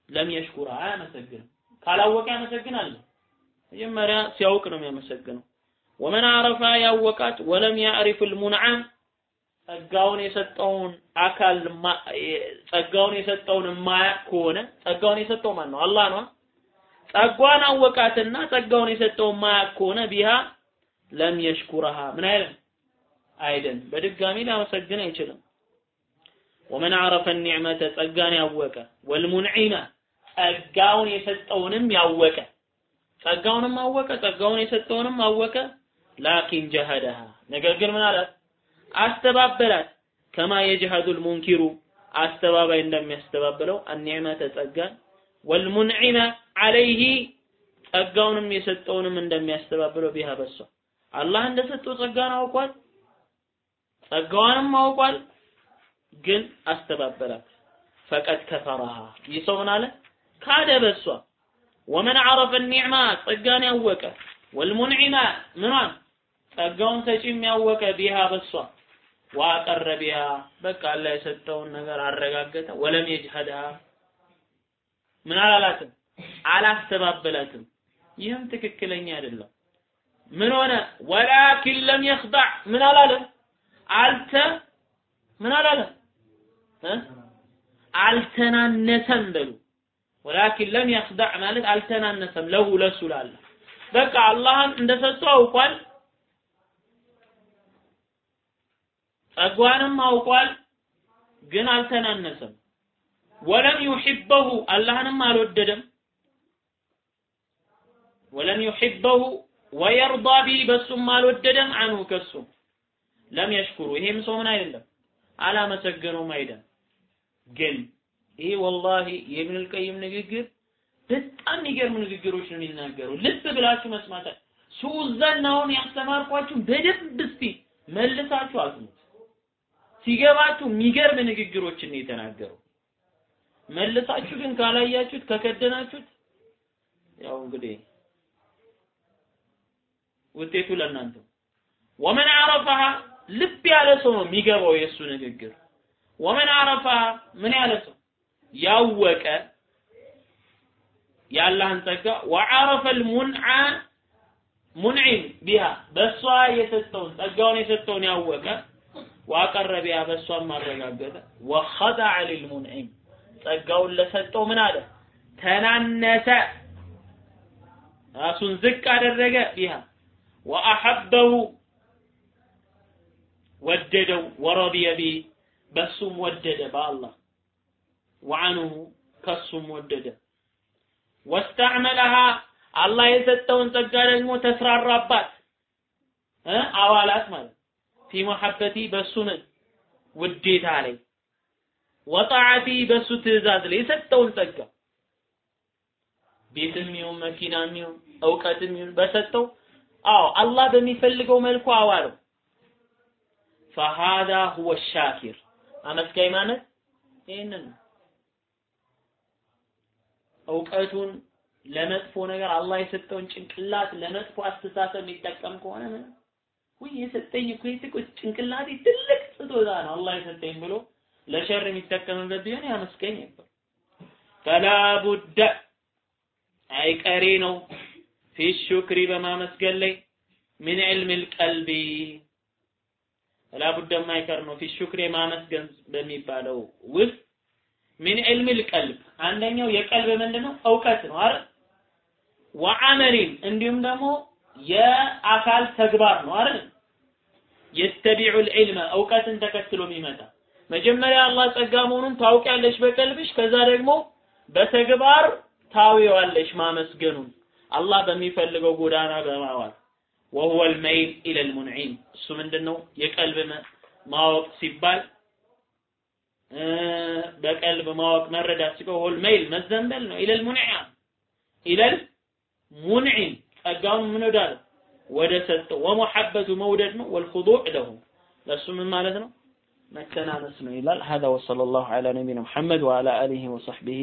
ለም የሽኩራ አያመሰግንም። ካላወቀ ያመሰግናል። መጀመሪያ ሲያውቅ ነው የሚያመሰግነው። ወመን አረፋ ያወቃት ወለም ያዕሪፍ ልሙንዓም ጸጋውን የሰጠውን አካል ጸጋውን የሰጠውን የማያቅ ከሆነ ጸጋውን የሰጠው ማን ነው? አላህ ነው። ጸጓን አወቃትና ጸጋውን የሰጠውን ማያቅ ከሆነ ቢሃ ለም የሽኩረሃ ምን አይልም? አይደን በድጋሚ ሊያመሰግን አይችልም። ወመን አረፈ ኒዕመተ ጸጋን ያወቀ ወልሙንዒመ ጸጋውን የሰጠውንም ያወቀ ጸጋውንም አወቀ ጸጋውን የሰጠውንም አወቀ ላኪን ጀሀደሃ ነገር ግን ምን አላት አስተባበላት። ከማ የጅሀዱል ሙንኪሩ አስተባባይ እንደሚያስተባብለው አኒዕመተ ጸጋን ወልሙንዒመ አለይሂ ጸጋውንም የሰጠውንም እንደሚያስተባብለው ቢሃ በሷ። አላህ እንደሰጠው ጸጋን አውቋል ጸጋዋንም አውቋል ግን አስተባበላት። ፈቀድ ከፈረሃ ይህ ሰው ምን አለ? ካደ በሷ። ወመን አረፈ ኒዕማ ጸጋን ያወቀ። ወልሙንዒማ ምኗን? ጸጋውን ሰጪም ያወቀ ቢሃ በሷ ዋቀረ ቢሃ በቃ አላህ የሰጠውን ነገር አረጋገጠ ወለም የጅሀድሃ ምን አላላትም አላስተባበላትም ይህም ትክክለኛ አይደለም። ምን ሆነ? ወላኪን ለም የኽዳዕ ምን አላለም? አልተ ምን አላለም? አልተናነሰም በሉ። ወላኪን ለም የኽዳዕ ማለት አልተናነሰም ለሁ ለሱ ላለ በቃ አላህን እንደሰጡ አውቋል። ጸጓንም አውቋል፣ ግን አልተናነሰም። ولم يحبه አላህንም አልወደደም። ولم يحبه ويرضى به በሱም አልወደደም عنه ከሱ لم يشكره ይሄም ሰው ምን አይደለም አላመሰገነውም አይደለም። ግን ይሄ والله የኢብኑል ቀይም ንግግር በጣም የሚገርም ንግግሮች ነው የሚናገረው። ልብ ብላችሁ መስማት ሱዘን አሁን ያስተማርኳችሁ በደንብ እስቲ መልሳችሁ አስሙት። ሲገባችሁ የሚገርም ንግግሮችን ነው የተናገረው። መልሳችሁ ግን ካላያችሁት ከከደናችሁት ያው እንግዲህ ውጤቱ ለእናንተ ወመን አረፈሃ ልብ ያለ ሰው ነው የሚገባው የእሱ ንግግር። ወመን አረፈሃ ምን ያለ ሰው? ያወቀ የአላህን ጸጋ። ወዐረፈ ልሙንዓ ሙንዒም ቢሃ በእሷ የሰጠውን ጸጋውን የሰጠውን ያወቀ ዋቀረ ቢሃ በእሷም ማረጋገጠ ወኸደዐ ሊልሙንዒም ጸጋውን ለሰጠው ምን አለ? ተናነሰ። ራሱን ዝቅ አደረገ ቢሃ። ወአሐበሁ ወደደው። ወረዲየ ቢህ በሱም ወደደ በአላህ። ወዐንሁ ከሱም ወደደ። ወስተዕመለሃ አላህ የሰጠውን ጸጋ ደግሞ ተስራራባት። አዋላት ማለት ፊ መሐበቲ በሱ ምን ውዴታ ላይ ወጣዓቲ በሱ ትእዛዝ ላይ የሰጠውን ጸጋ ቤትም ይሁን መኪናም ይሁን እውቀትም ይሁን በሰጠው አዎ አላህ በሚፈልገው መልኩ አዋለው። ፈሃዳ ሁወ ሻኪር አመስጋኝ ማለት ይህንን እውቀቱን ለመጥፎ ነገር አላህ የሰጠውን ጭንቅላት ለመጥፎ አስተሳሰብ የሚጠቀም ከሆነ ውይ የሰጠኝ እኮ የትቁ ጭንቅላቴ ትልቅ ስጦታ ነው። አላህ የሰጠኝ ብሎ ለሸር የሚጠቀምበት ቢሆን ያመስገኝ ነበር። ፈላ ቡደ አይቀሬ ነው። ፊ ሹክሪ በማመስገን ላይ ምን ዕልም ልቀልቢ ፈላ ቡደ የማይቀር ነው። ፊ ሹክሪ ማመስገን በሚባለው ውስጥ ምን ዕልም ልቀልብ አንደኛው የቀልብ ምንድነው? እውቀት ነው አይደል? ወዐመሊን እንዲሁም ደግሞ የአካል ተግባር ነው አይደል? የተቢዑ ልዕልመ እውቀትን ተከትሎ የሚመጣ። መጀመሪያ አላህ ጸጋ መሆኑን ታውቂያለሽ በቀልብሽ ከዛ ደግሞ በተግባር ታዊዋለሽ ማመስገኑን። አላህ በሚፈልገው ጎዳና በማዋል። ወሁወ ልመይል ኢለ ልሙንዒም እሱ ምንድን ነው የቀልብ ማወቅ ሲባል በቀልብ ማወቅ መረዳት ሲባል ወሁወ ልመይል መዘንበል ነው። ኢለ ልሙንዒም ኢለል ሙንዒም ጸጋውን ምን ወዳለ ወደ ሰጠው ወሙሐበቱ መውደድ ነው ወልኹዱዕ ለሁ ለሱ ምን ማለት ነው መተናነስ ነው ይላል هذا وصلى الله على نبينا محمد وعلى آله وصحبه